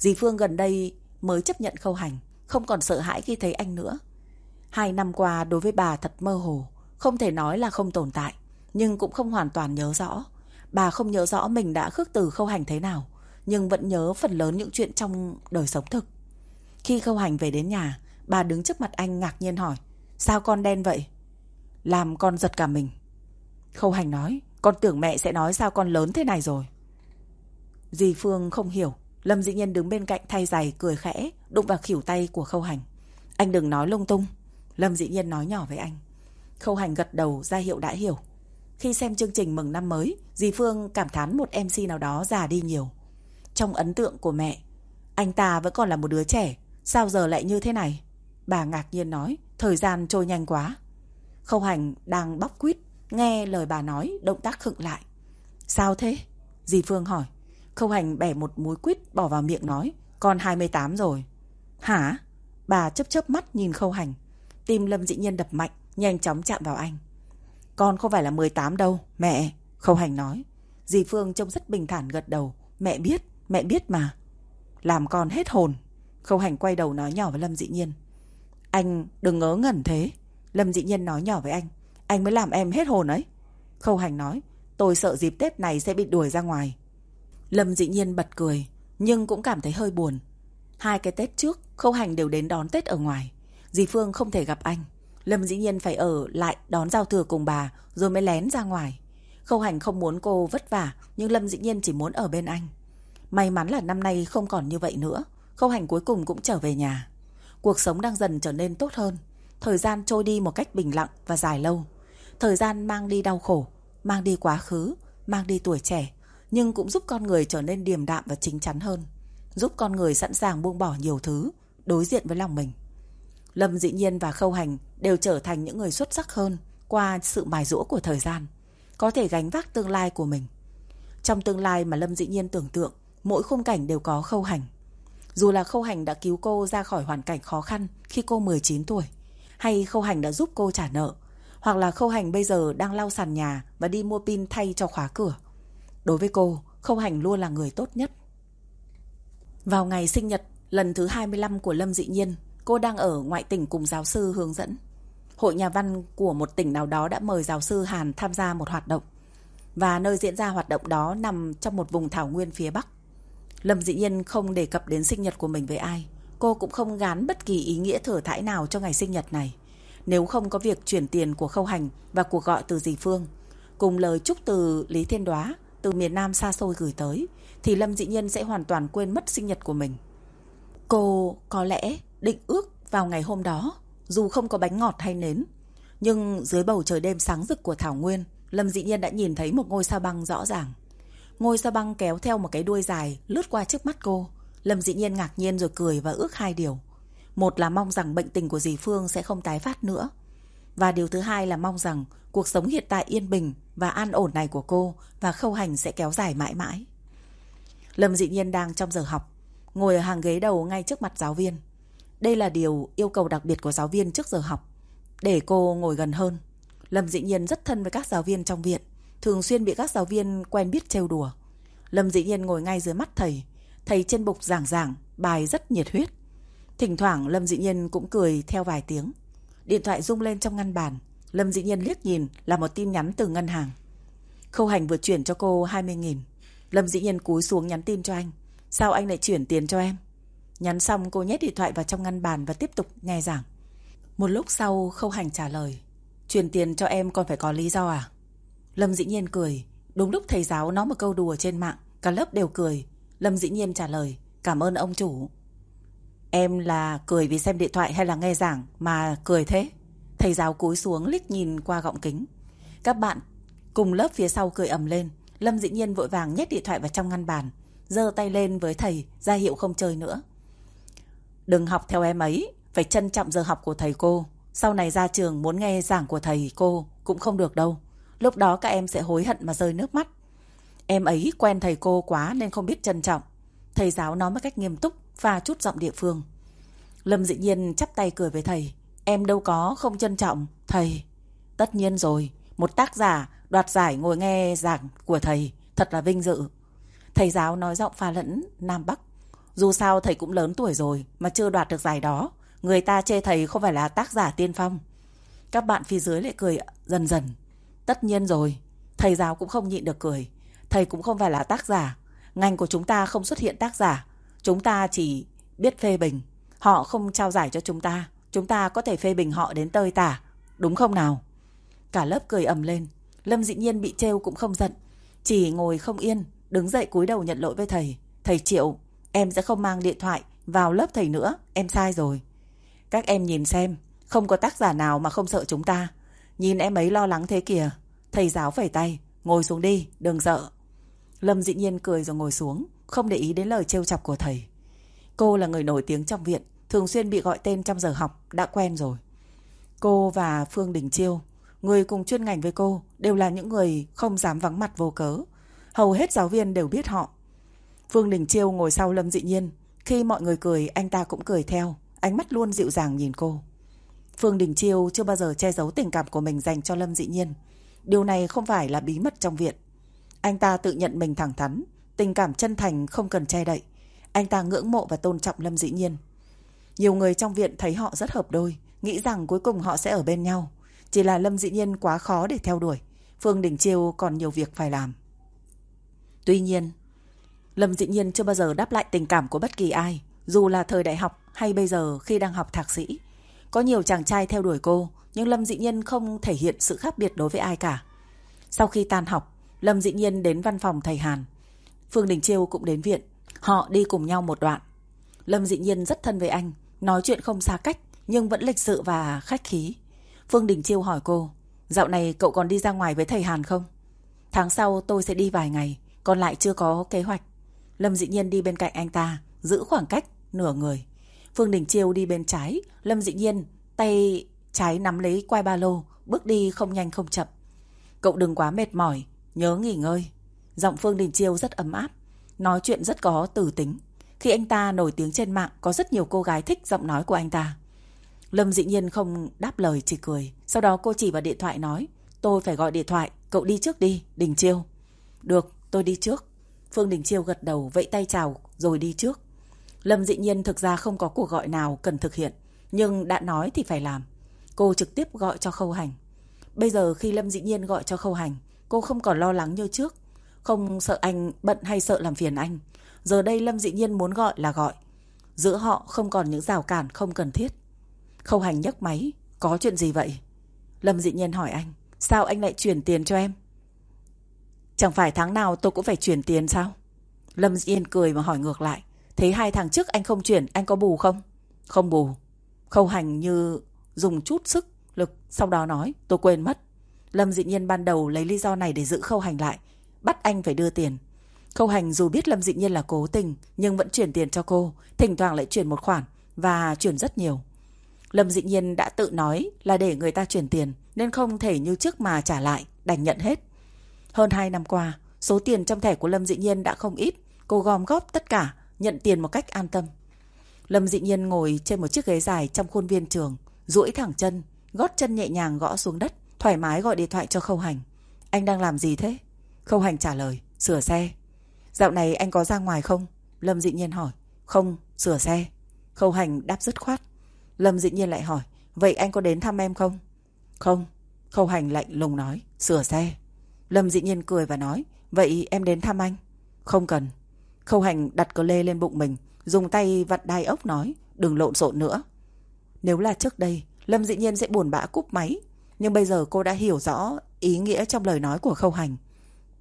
Dì Phương gần đây mới chấp nhận khâu hành không còn sợ hãi khi thấy anh nữa. Hai năm qua đối với bà thật mơ hồ, không thể nói là không tồn tại, nhưng cũng không hoàn toàn nhớ rõ. Bà không nhớ rõ mình đã khước từ khâu hành thế nào, nhưng vẫn nhớ phần lớn những chuyện trong đời sống thực. Khi khâu hành về đến nhà, bà đứng trước mặt anh ngạc nhiên hỏi, sao con đen vậy? Làm con giật cả mình. Khâu hành nói, con tưởng mẹ sẽ nói sao con lớn thế này rồi. Dì Phương không hiểu, Lâm dĩ nhân đứng bên cạnh thay giày cười khẽ, đụng vào khỉu tay của khâu hành. Anh đừng nói lung tung. Lâm dĩ nhân nói nhỏ với anh. Khâu hành gật đầu ra hiệu đã hiểu. Khi xem chương trình mừng năm mới, dì Phương cảm thán một MC nào đó già đi nhiều. Trong ấn tượng của mẹ, anh ta vẫn còn là một đứa trẻ, sao giờ lại như thế này? Bà ngạc nhiên nói, thời gian trôi nhanh quá. Khâu hành đang bóc quýt, nghe lời bà nói, động tác khựng lại. Sao thế? Dì Phương hỏi. Khâu hành bẻ một múi quýt bỏ vào miệng nói Con 28 rồi Hả? Bà chớp chớp mắt nhìn khâu hành. Tim Lâm Dĩ Nhiên đập mạnh, nhanh chóng chạm vào anh. Con không phải là 18 đâu, mẹ. Khâu hành nói. Dì Phương trông rất bình thản gật đầu. Mẹ biết, mẹ biết mà. Làm con hết hồn. Khâu hành quay đầu nói nhỏ với Lâm Dĩ Nhiên. Anh đừng ngớ ngẩn thế. Lâm Dĩ Nhiên nói nhỏ với anh. Anh mới làm em hết hồn ấy. Khâu hành nói. Tôi sợ dịp Tết này sẽ bị đuổi ra ngoài. Lâm Dĩ Nhiên bật cười. Nhưng cũng cảm thấy hơi buồn. Hai cái Tết trước, Khâu hành đều đến đón Tết ở ngoài. Dì Phương không thể gặp anh. Lâm Dĩ Nhiên phải ở lại đón giao thừa cùng bà rồi mới lén ra ngoài. Khâu hành không muốn cô vất vả nhưng Lâm Dĩ Nhiên chỉ muốn ở bên anh. May mắn là năm nay không còn như vậy nữa. Khâu hành cuối cùng cũng trở về nhà. Cuộc sống đang dần trở nên tốt hơn. Thời gian trôi đi một cách bình lặng và dài lâu. Thời gian mang đi đau khổ, mang đi quá khứ, mang đi tuổi trẻ, nhưng cũng giúp con người trở nên điềm đạm và chính chắn hơn. Giúp con người sẵn sàng buông bỏ nhiều thứ, đối diện với lòng mình. Lâm Dĩ Nhiên và Khâu Hành đều trở thành những người xuất sắc hơn qua sự mài dũa của thời gian, có thể gánh vác tương lai của mình. Trong tương lai mà Lâm Dĩ Nhiên tưởng tượng, mỗi khung cảnh đều có Khâu Hành. Dù là Khâu Hành đã cứu cô ra khỏi hoàn cảnh khó khăn khi cô 19 tuổi, hay Khâu Hành đã giúp cô trả nợ, hoặc là Khâu Hành bây giờ đang lau sàn nhà và đi mua pin thay cho khóa cửa. Đối với cô, Khâu Hành luôn là người tốt nhất. Vào ngày sinh nhật lần thứ 25 của Lâm Dị Nhiên, cô đang ở ngoại tỉnh cùng giáo sư hướng dẫn. Hội nhà văn của một tỉnh nào đó đã mời giáo sư Hàn tham gia một hoạt động. Và nơi diễn ra hoạt động đó nằm trong một vùng thảo nguyên phía Bắc. Lâm Dị Nhiên không đề cập đến sinh nhật của mình với ai. Cô cũng không gán bất kỳ ý nghĩa thừa thải nào cho ngày sinh nhật này. Nếu không có việc chuyển tiền của khâu hành và cuộc gọi từ dì Phương, cùng lời chúc từ Lý Thiên Đoá từ miền Nam xa xôi gửi tới, thì Lâm Dị Nhiên sẽ hoàn toàn quên mất sinh nhật của mình. Cô có lẽ định ước vào ngày hôm đó, dù không có bánh ngọt hay nến. Nhưng dưới bầu trời đêm sáng rực của Thảo Nguyên, Lâm Dị Nhiên đã nhìn thấy một ngôi sao băng rõ ràng. Ngôi sao băng kéo theo một cái đuôi dài lướt qua trước mắt cô. Lâm Dị Nhiên ngạc nhiên rồi cười và ước hai điều. Một là mong rằng bệnh tình của dì Phương sẽ không tái phát nữa. Và điều thứ hai là mong rằng cuộc sống hiện tại yên bình và an ổn này của cô và khâu hành sẽ kéo dài mãi mãi. Lâm Dị Nhiên đang trong giờ học, ngồi ở hàng ghế đầu ngay trước mặt giáo viên. Đây là điều yêu cầu đặc biệt của giáo viên trước giờ học, để cô ngồi gần hơn. Lâm Dị Nhiên rất thân với các giáo viên trong viện, thường xuyên bị các giáo viên quen biết trêu đùa. Lâm Dị Nhiên ngồi ngay dưới mắt thầy, thầy trên bục giảng giảng, bài rất nhiệt huyết. Thỉnh thoảng Lâm Dị Nhiên cũng cười theo vài tiếng. Điện thoại rung lên trong ngăn bàn, Lâm Dị Nhiên liếc nhìn là một tin nhắn từ ngân hàng. Khâu Hành vừa chuyển cho cô 20.000. Lâm Dĩ Nhiên cúi xuống nhắn tin cho anh. Sao anh lại chuyển tiền cho em? Nhắn xong cô nhét điện thoại vào trong ngăn bàn và tiếp tục nghe giảng. Một lúc sau Khâu Hành trả lời. Chuyển tiền cho em còn phải có lý do à? Lâm Dĩ Nhiên cười. Đúng lúc thầy giáo nói một câu đùa trên mạng, cả lớp đều cười. Lâm Dĩ Nhiên trả lời. Cảm ơn ông chủ. Em là cười vì xem điện thoại hay là nghe giảng mà cười thế? Thầy giáo cúi xuống liếc nhìn qua gọng kính. Các bạn cùng lớp phía sau cười ầm lên. Lâm dĩ nhiên vội vàng nhét điện thoại vào trong ngăn bàn, giơ tay lên với thầy, ra hiệu không chơi nữa. Đừng học theo em ấy, phải trân trọng giờ học của thầy cô. Sau này ra trường muốn nghe giảng của thầy cô cũng không được đâu. Lúc đó các em sẽ hối hận mà rơi nước mắt. Em ấy quen thầy cô quá nên không biết trân trọng. Thầy giáo nói một cách nghiêm túc, và chút giọng địa phương. Lâm dĩ nhiên chắp tay cười với thầy. Em đâu có không trân trọng, thầy. Tất nhiên rồi, một tác giả đoạt giải ngồi nghe giảng của thầy, thật là vinh dự. Thầy giáo nói giọng pha lẫn Nam Bắc. Dù sao thầy cũng lớn tuổi rồi mà chưa đoạt được giải đó. Người ta chê thầy không phải là tác giả tiên phong. Các bạn phía dưới lại cười dần dần. Tất nhiên rồi, thầy giáo cũng không nhịn được cười. Thầy cũng không phải là tác giả. Ngành của chúng ta không xuất hiện tác giả. Chúng ta chỉ biết phê bình. Họ không trao giải cho chúng ta. Chúng ta có thể phê bình họ đến tơi tả. Đúng không nào? Cả lớp cười ầm lên. Lâm dị nhiên bị trêu cũng không giận. Chỉ ngồi không yên, đứng dậy cúi đầu nhận lỗi với thầy. Thầy Triệu, em sẽ không mang điện thoại vào lớp thầy nữa, em sai rồi. Các em nhìn xem, không có tác giả nào mà không sợ chúng ta. Nhìn em ấy lo lắng thế kìa. Thầy giáo phẩy tay, ngồi xuống đi, đừng sợ. Lâm dị nhiên cười rồi ngồi xuống, không để ý đến lời trêu chọc của thầy. Cô là người nổi tiếng trong viện, thường xuyên bị gọi tên trong giờ học, đã quen rồi. Cô và Phương Đình Chiêu Người cùng chuyên ngành với cô đều là những người không dám vắng mặt vô cớ. Hầu hết giáo viên đều biết họ. Phương Đình Chiêu ngồi sau Lâm Dị Nhiên. Khi mọi người cười, anh ta cũng cười theo. ánh mắt luôn dịu dàng nhìn cô. Phương Đình Chiêu chưa bao giờ che giấu tình cảm của mình dành cho Lâm Dị Nhiên. Điều này không phải là bí mật trong viện. Anh ta tự nhận mình thẳng thắn, tình cảm chân thành không cần che đậy. Anh ta ngưỡng mộ và tôn trọng Lâm Dĩ Nhiên. Nhiều người trong viện thấy họ rất hợp đôi, nghĩ rằng cuối cùng họ sẽ ở bên nhau. Chỉ là Lâm Dĩ Nhiên quá khó để theo đuổi. Phương Đình Chiêu còn nhiều việc phải làm. Tuy nhiên, Lâm Dĩ Nhiên chưa bao giờ đáp lại tình cảm của bất kỳ ai, dù là thời đại học hay bây giờ khi đang học thạc sĩ. Có nhiều chàng trai theo đuổi cô, nhưng Lâm Dĩ Nhiên không thể hiện sự khác biệt đối với ai cả. Sau khi tan học, Lâm Dĩ Nhiên đến văn phòng thầy Hàn. Phương Đình Chiêu cũng đến viện. Họ đi cùng nhau một đoạn. Lâm Dĩ Nhiên rất thân với anh, nói chuyện không xa cách, nhưng vẫn lịch sự và khách khí. Phương Đình Chiêu hỏi cô, dạo này cậu còn đi ra ngoài với thầy Hàn không? Tháng sau tôi sẽ đi vài ngày, còn lại chưa có kế hoạch. Lâm Dĩ Nhiên đi bên cạnh anh ta, giữ khoảng cách, nửa người. Phương Đình Chiêu đi bên trái, Lâm Dĩ Nhiên, tay trái nắm lấy quai ba lô, bước đi không nhanh không chậm. Cậu đừng quá mệt mỏi, nhớ nghỉ ngơi. Giọng Phương Đình Chiêu rất ấm áp, nói chuyện rất có tử tính. Khi anh ta nổi tiếng trên mạng, có rất nhiều cô gái thích giọng nói của anh ta. Lâm dĩ nhiên không đáp lời chỉ cười. Sau đó cô chỉ vào điện thoại nói, tôi phải gọi điện thoại, cậu đi trước đi, Đình Chiêu. Được, tôi đi trước. Phương Đình Chiêu gật đầu, vẫy tay chào rồi đi trước. Lâm dĩ nhiên thực ra không có cuộc gọi nào cần thực hiện, nhưng đã nói thì phải làm. Cô trực tiếp gọi cho Khâu Hành. Bây giờ khi Lâm dĩ nhiên gọi cho Khâu Hành, cô không còn lo lắng như trước. Không sợ anh bận hay sợ làm phiền anh. Giờ đây Lâm dĩ nhiên muốn gọi là gọi. Giữa họ không còn những rào cản không cần thiết. Khâu Hành nhấc máy. Có chuyện gì vậy? Lâm dĩ nhiên hỏi anh. Sao anh lại chuyển tiền cho em? Chẳng phải tháng nào tôi cũng phải chuyển tiền sao? Lâm dĩ nhiên cười mà hỏi ngược lại. Thế hai tháng trước anh không chuyển, anh có bù không? Không bù. Khâu Hành như dùng chút sức lực, sau đó nói, tôi quên mất. Lâm dị nhiên ban đầu lấy lý do này để giữ khâu hành lại, bắt anh phải đưa tiền. Khâu hành dù biết Lâm dị nhiên là cố tình, nhưng vẫn chuyển tiền cho cô, thỉnh thoảng lại chuyển một khoản, và chuyển rất nhiều. Lâm dị nhiên đã tự nói là để người ta chuyển tiền, nên không thể như trước mà trả lại, đành nhận hết. Hơn 2 năm qua, số tiền trong thẻ của Lâm dị nhiên đã không ít, cô gom góp tất cả, nhận tiền một cách an tâm. Lâm dị nhiên ngồi trên một chiếc ghế dài trong khuôn viên trường, duỗi thẳng chân, gót chân nhẹ nhàng gõ xuống đất, thoải mái gọi điện thoại cho Khâu Hành. Anh đang làm gì thế? Khâu Hành trả lời, sửa xe. Dạo này anh có ra ngoài không? Lâm dị nhiên hỏi. Không, sửa xe. Khâu Hành đáp dứt khoát. Lâm dị nhiên lại hỏi, vậy anh có đến thăm em không? Không. Khâu Hành lạnh lùng nói, sửa xe. Lâm dị nhiên cười và nói, vậy em đến thăm anh? Không cần. Khâu Hành đặt cờ lê lên bụng mình, dùng tay vặn đai ốc nói, đừng lộn xộn nữa. Nếu là trước đây, Lâm dị nhiên sẽ buồn bã cúp máy. Nhưng bây giờ cô đã hiểu rõ ý nghĩa trong lời nói của khâu hành.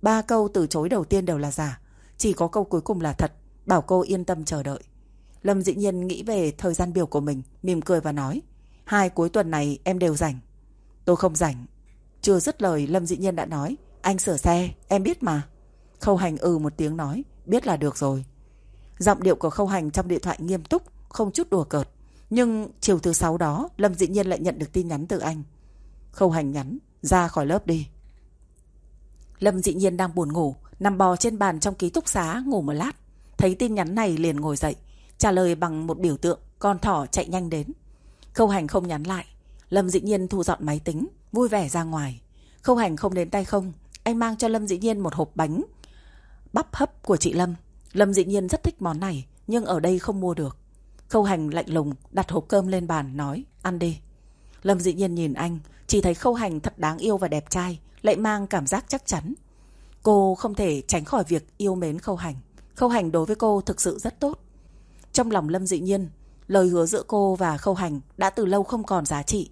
Ba câu từ chối đầu tiên đều là giả. Chỉ có câu cuối cùng là thật, bảo cô yên tâm chờ đợi. Lâm dĩ nhiên nghĩ về thời gian biểu của mình, mỉm cười và nói. Hai cuối tuần này em đều rảnh. Tôi không rảnh. Chưa dứt lời Lâm dĩ nhiên đã nói. Anh sửa xe, em biết mà. Khâu hành ừ một tiếng nói, biết là được rồi. Giọng điệu của khâu hành trong điện thoại nghiêm túc, không chút đùa cợt. Nhưng chiều thứ sáu đó Lâm dĩ nhiên lại nhận được tin nhắn từ anh Khâu hành nhắn Ra khỏi lớp đi Lâm dĩ nhiên đang buồn ngủ Nằm bò trên bàn trong ký túc xá, ngủ một lát. Thấy tin nhắn này liền ngồi dậy, Trả lời bằng một biểu tượng, Con thỏ chạy nhanh đến. Khâu hành không nhắn lại. Lâm dĩ nhiên thu dọn máy tính, Vui vẻ ra ngoài. Khâu hành không đến tay không, Anh mang cho Lâm dĩ nhiên một hộp bánh Bắp hấp của chị Lâm. Lâm dĩ nhiên rất thích món này, Nhưng ở đây không mua được. Khâu hành lạnh lùng đặt hộp cơm lên bàn, nói, Ăn đi. Lâm dĩ nhiên nhìn anh, Chỉ thấy khâu hành thật đáng yêu và đẹp trai, Lại mang cảm giác chắc chắn. Cô không thể tránh khỏi việc yêu mến khâu hành. Khâu hành đối với cô thực sự rất tốt. Trong lòng Lâm Dị nhiên Lời hứa giữa cô và khâu hành Đã từ lâu không còn giá trị.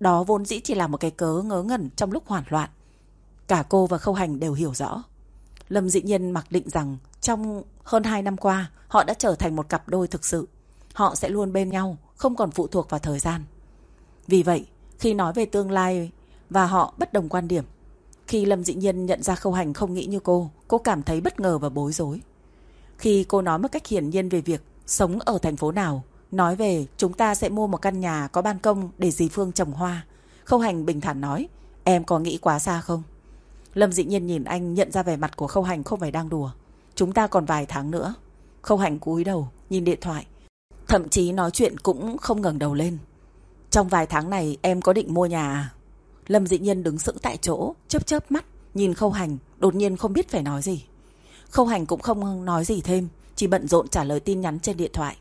Đó vốn dĩ chỉ là một cái cớ ngớ ngẩn Trong lúc hoảng loạn. Cả cô và khâu hành đều hiểu rõ. Lâm Dị nhiên mặc định rằng Trong hơn 2 năm qua Họ đã trở thành một cặp đôi thực sự. Họ sẽ luôn bên nhau, không còn phụ thuộc vào thời gian. Vì vậy, khi nói về tương lai và họ bất đồng quan điểm, khi Lâm Dĩ Nhiên nhận ra Khâu Hành không nghĩ như cô, cô cảm thấy bất ngờ và bối rối. Khi cô nói một cách hiển nhiên về việc sống ở thành phố nào, nói về chúng ta sẽ mua một căn nhà có ban công để dì Phương trồng hoa, Khâu Hành bình thản nói, em có nghĩ quá xa không? Lâm Dĩ Nhiên nhìn anh nhận ra vẻ mặt của Khâu Hành không phải đang đùa. Chúng ta còn vài tháng nữa. Khâu Hành cúi đầu, nhìn điện thoại. Thậm chí nói chuyện cũng không ngẩng đầu lên. Trong vài tháng này em có định mua nhà à? Lâm Dị Nhiên đứng sững tại chỗ, chớp chớp mắt, nhìn Khâu Hành, đột nhiên không biết phải nói gì. Khâu Hành cũng không nói gì thêm, chỉ bận rộn trả lời tin nhắn trên điện thoại.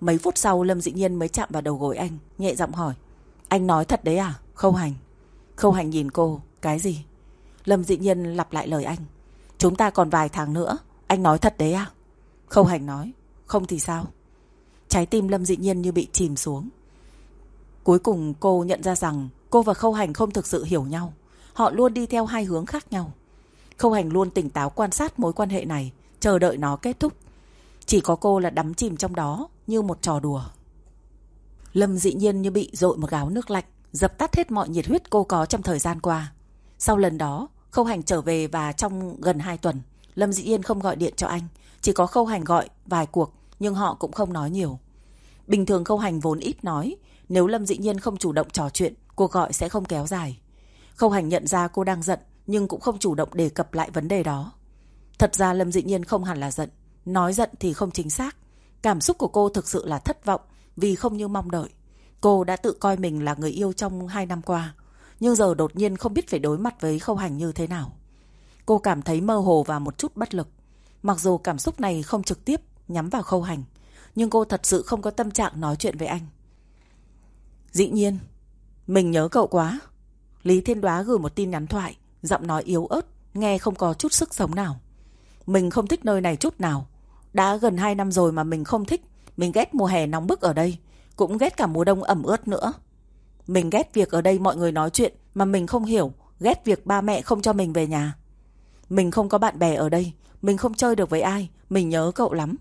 Mấy phút sau Lâm Dị Nhiên mới chạm vào đầu gối anh, nhẹ giọng hỏi. Anh nói thật đấy à? Khâu Hành. Khâu Hành nhìn cô, cái gì? Lâm Dị Nhiên lặp lại lời anh. Chúng ta còn vài tháng nữa, anh nói thật đấy à? Khâu Hành nói, không thì sao? Trái tim Lâm Dị Nhiên như bị chìm xuống. Cuối cùng cô nhận ra rằng cô và Khâu Hành không thực sự hiểu nhau. Họ luôn đi theo hai hướng khác nhau. Khâu Hành luôn tỉnh táo quan sát mối quan hệ này, chờ đợi nó kết thúc. Chỉ có cô là đắm chìm trong đó như một trò đùa. Lâm dị nhiên như bị dội một gáo nước lạnh, dập tắt hết mọi nhiệt huyết cô có trong thời gian qua. Sau lần đó, Khâu Hành trở về và trong gần 2 tuần, Lâm dị nhiên không gọi điện cho anh. Chỉ có Khâu Hành gọi vài cuộc, nhưng họ cũng không nói nhiều. Bình thường Khâu Hành vốn ít nói, nếu Lâm dị nhiên không chủ động trò chuyện, cuộc gọi sẽ không kéo dài. Khâu Hành nhận ra cô đang giận, nhưng cũng không chủ động đề cập lại vấn đề đó. Thật ra Lâm dị nhiên không hẳn là giận, nói giận thì không chính xác. Cảm xúc của cô thực sự là thất vọng vì không như mong đợi. Cô đã tự coi mình là người yêu trong 2 năm qua, nhưng giờ đột nhiên không biết phải đối mặt với Khâu Hành như thế nào. Cô cảm thấy mơ hồ và một chút bất lực. Mặc dù cảm xúc này không trực tiếp nhắm vào Khâu Hành, nhưng cô thật sự không có tâm trạng nói chuyện với anh. Dĩ nhiên, mình nhớ cậu quá. Lý Thiên Đoá gửi một tin nhắn thoại, giọng nói yếu ớt, nghe không có chút sức sống nào. Mình không thích nơi này chút nào. Đã gần 2 năm rồi mà mình không thích. Mình ghét mùa hè nóng bức ở đây. Cũng ghét cả mùa đông ẩm ướt nữa. Mình ghét việc ở đây mọi người nói chuyện mà mình không hiểu. Ghét việc ba mẹ không cho mình về nhà. Mình không có bạn bè ở đây. Mình không chơi được với ai. Mình nhớ cậu lắm.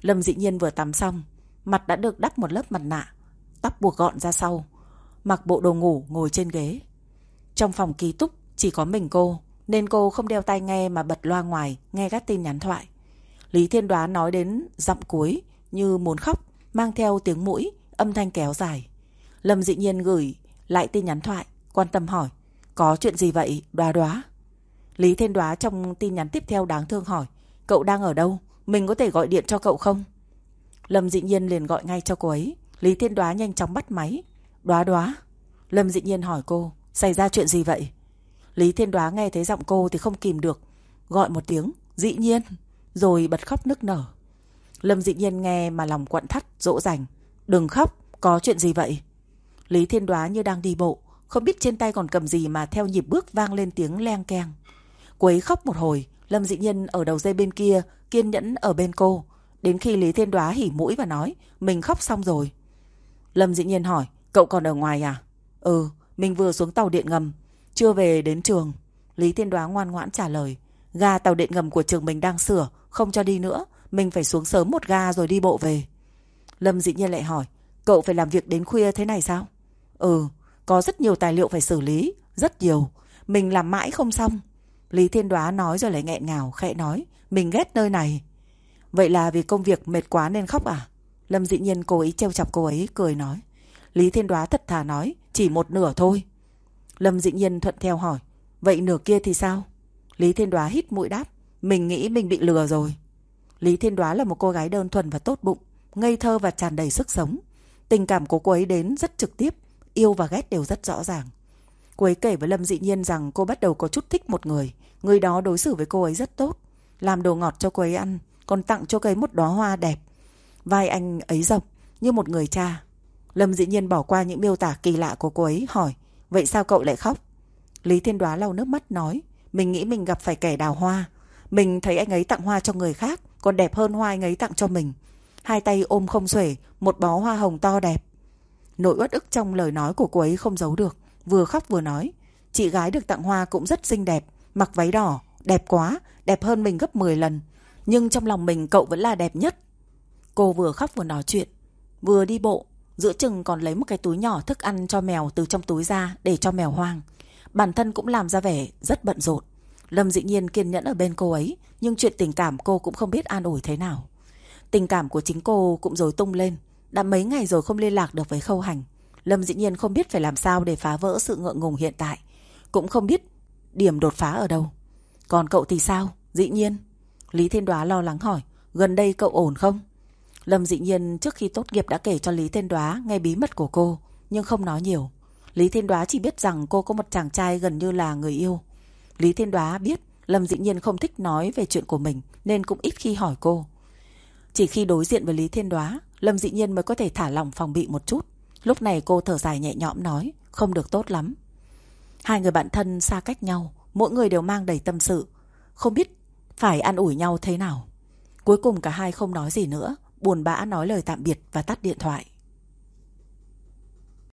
Lâm dĩ nhiên vừa tắm xong. Mặt đã được đắp một lớp mặt nạ. Tóc buộc gọn ra sau. Mặc bộ đồ ngủ ngồi trên ghế. Trong phòng ký túc chỉ có mình cô. Nên cô không đeo tai nghe mà bật loa ngoài nghe các tin nhắn thoại. Lý Thiên Đoán nói đến giọng cuối như muốn khóc, mang theo tiếng mũi, âm thanh kéo dài. Lâm dị nhiên gửi lại tin nhắn thoại, quan tâm hỏi, có chuyện gì vậy, đoá đoá? Lý Thiên Đoá trong tin nhắn tiếp theo đáng thương hỏi, cậu đang ở đâu? Mình có thể gọi điện cho cậu không? Lâm dị nhiên liền gọi ngay cho cô ấy. Lý Thiên Đoá nhanh chóng bắt máy. Đoá đoá. Lâm dị nhiên hỏi cô, xảy ra chuyện gì vậy? Lý Thiên Đoá nghe thấy giọng cô thì không kìm được. Gọi một tiếng, dĩ nhiên rồi bật khóc nức nở. Lâm dị nhiên nghe mà lòng quặn thắt, dỗ dành. Đừng khóc, có chuyện gì vậy? Lý Thiên Đoá như đang đi bộ, không biết trên tay còn cầm gì mà theo nhịp bước vang lên tiếng leng keng. quấy khóc một hồi, Lâm dị nhiên ở đầu dây bên kia, kiên nhẫn ở bên cô. Đến khi Lý Thiên Đoá hỉ mũi và nói, mình khóc xong rồi. Lâm dị nhiên hỏi, cậu còn ở ngoài à? Ừ, mình vừa xuống tàu điện ngầm, chưa về đến trường. Lý Thiên Đoá ngoan ngoãn trả lời, ga tàu điện ngầm của trường mình đang sửa, không cho đi nữa, mình phải xuống sớm một ga rồi đi bộ về. Lâm dĩ nhiên lại hỏi, cậu phải làm việc đến khuya thế này sao? Ừ, có rất nhiều tài liệu phải xử lý, rất nhiều. Mình làm mãi không xong. Lý Thiên Đoá nói rồi lại nghẹn ngào, khẽ nói, mình ghét nơi này. Vậy là vì công việc mệt quá nên khóc à? Lâm dĩ nhiên cố ý trêu chọc cô ấy, cười nói. Lý Thiên Đoá thật thà nói, chỉ một nửa thôi. Lâm dĩ nhiên thuận theo hỏi, vậy nửa kia thì sao? Lý Thiên Đoá hít mũi đáp, mình nghĩ mình bị lừa rồi. Lý Thiên Đoá là một cô gái đơn thuần và tốt bụng, ngây thơ và tràn đầy sức sống. Tình cảm của cô ấy đến rất trực tiếp, yêu và ghét đều rất rõ ràng. Cô ấy kể với Lâm Dị Nhiên rằng cô bắt đầu có chút thích một người, người đó đối xử với cô ấy rất tốt, làm đồ ngọt cho cô ấy ăn, còn tặng cho cô ấy một đóa hoa đẹp. Vai anh ấy rộng, như một người cha. Lâm Dị Nhiên bỏ qua những miêu tả kỳ lạ của cô ấy, hỏi, vậy sao cậu lại khóc? Lý Thiên Đoá lau nước mắt nói, mình nghĩ mình gặp phải kẻ đào hoa, mình thấy anh ấy tặng hoa cho người khác Còn đẹp hơn hoa anh ấy tặng cho mình. Hai tay ôm không xuể Một bó hoa hồng to đẹp. Nỗi uất ức trong lời nói của cô ấy không giấu được Vừa khóc vừa nói Chị gái được tặng hoa cũng rất xinh đẹp Mặc váy đỏ, đẹp quá Đẹp hơn mình gấp 10 lần Nhưng trong lòng mình cậu vẫn là đẹp nhất. Cô vừa khóc vừa nói chuyện Vừa đi bộ Giữa chừng còn lấy một cái túi nhỏ thức ăn cho mèo từ trong túi ra để cho mèo hoang. Bản thân cũng làm ra vẻ rất bận rộn. Lâm dĩ nhiên kiên nhẫn ở bên cô ấy, nhưng chuyện tình cảm cô cũng không biết an ủi thế nào. Tình cảm của chính cô cũng rồi tung lên, đã mấy ngày rồi không liên lạc được với khâu hành. Lâm dĩ nhiên không biết phải làm sao để phá vỡ sự ngượng ngùng hiện tại, cũng không biết điểm đột phá ở đâu. Còn cậu thì sao? Dĩ nhiên. Lý Thiên Đoá lo lắng hỏi, gần đây cậu ổn không? Lâm dị nhiên trước khi tốt nghiệp đã kể cho Lý Thiên Đoá nghe bí mật của cô, nhưng không nói nhiều. Lý Thiên Đoá chỉ biết rằng cô có một chàng trai gần như là người yêu. Lý Thiên Đoá biết Lâm dị nhiên không thích nói về chuyện của mình nên cũng ít khi hỏi cô. Chỉ khi đối diện với Lý Thiên Đoá, Lâm dị nhiên mới có thể thả lỏng phòng bị một chút. Lúc này cô thở dài nhẹ nhõm nói, không được tốt lắm. Hai người bạn thân xa cách nhau, mỗi người đều mang đầy tâm sự. Không biết phải ăn ủi nhau thế nào. Cuối cùng cả hai không nói gì nữa, buồn bã nói lời tạm biệt và tắt điện thoại.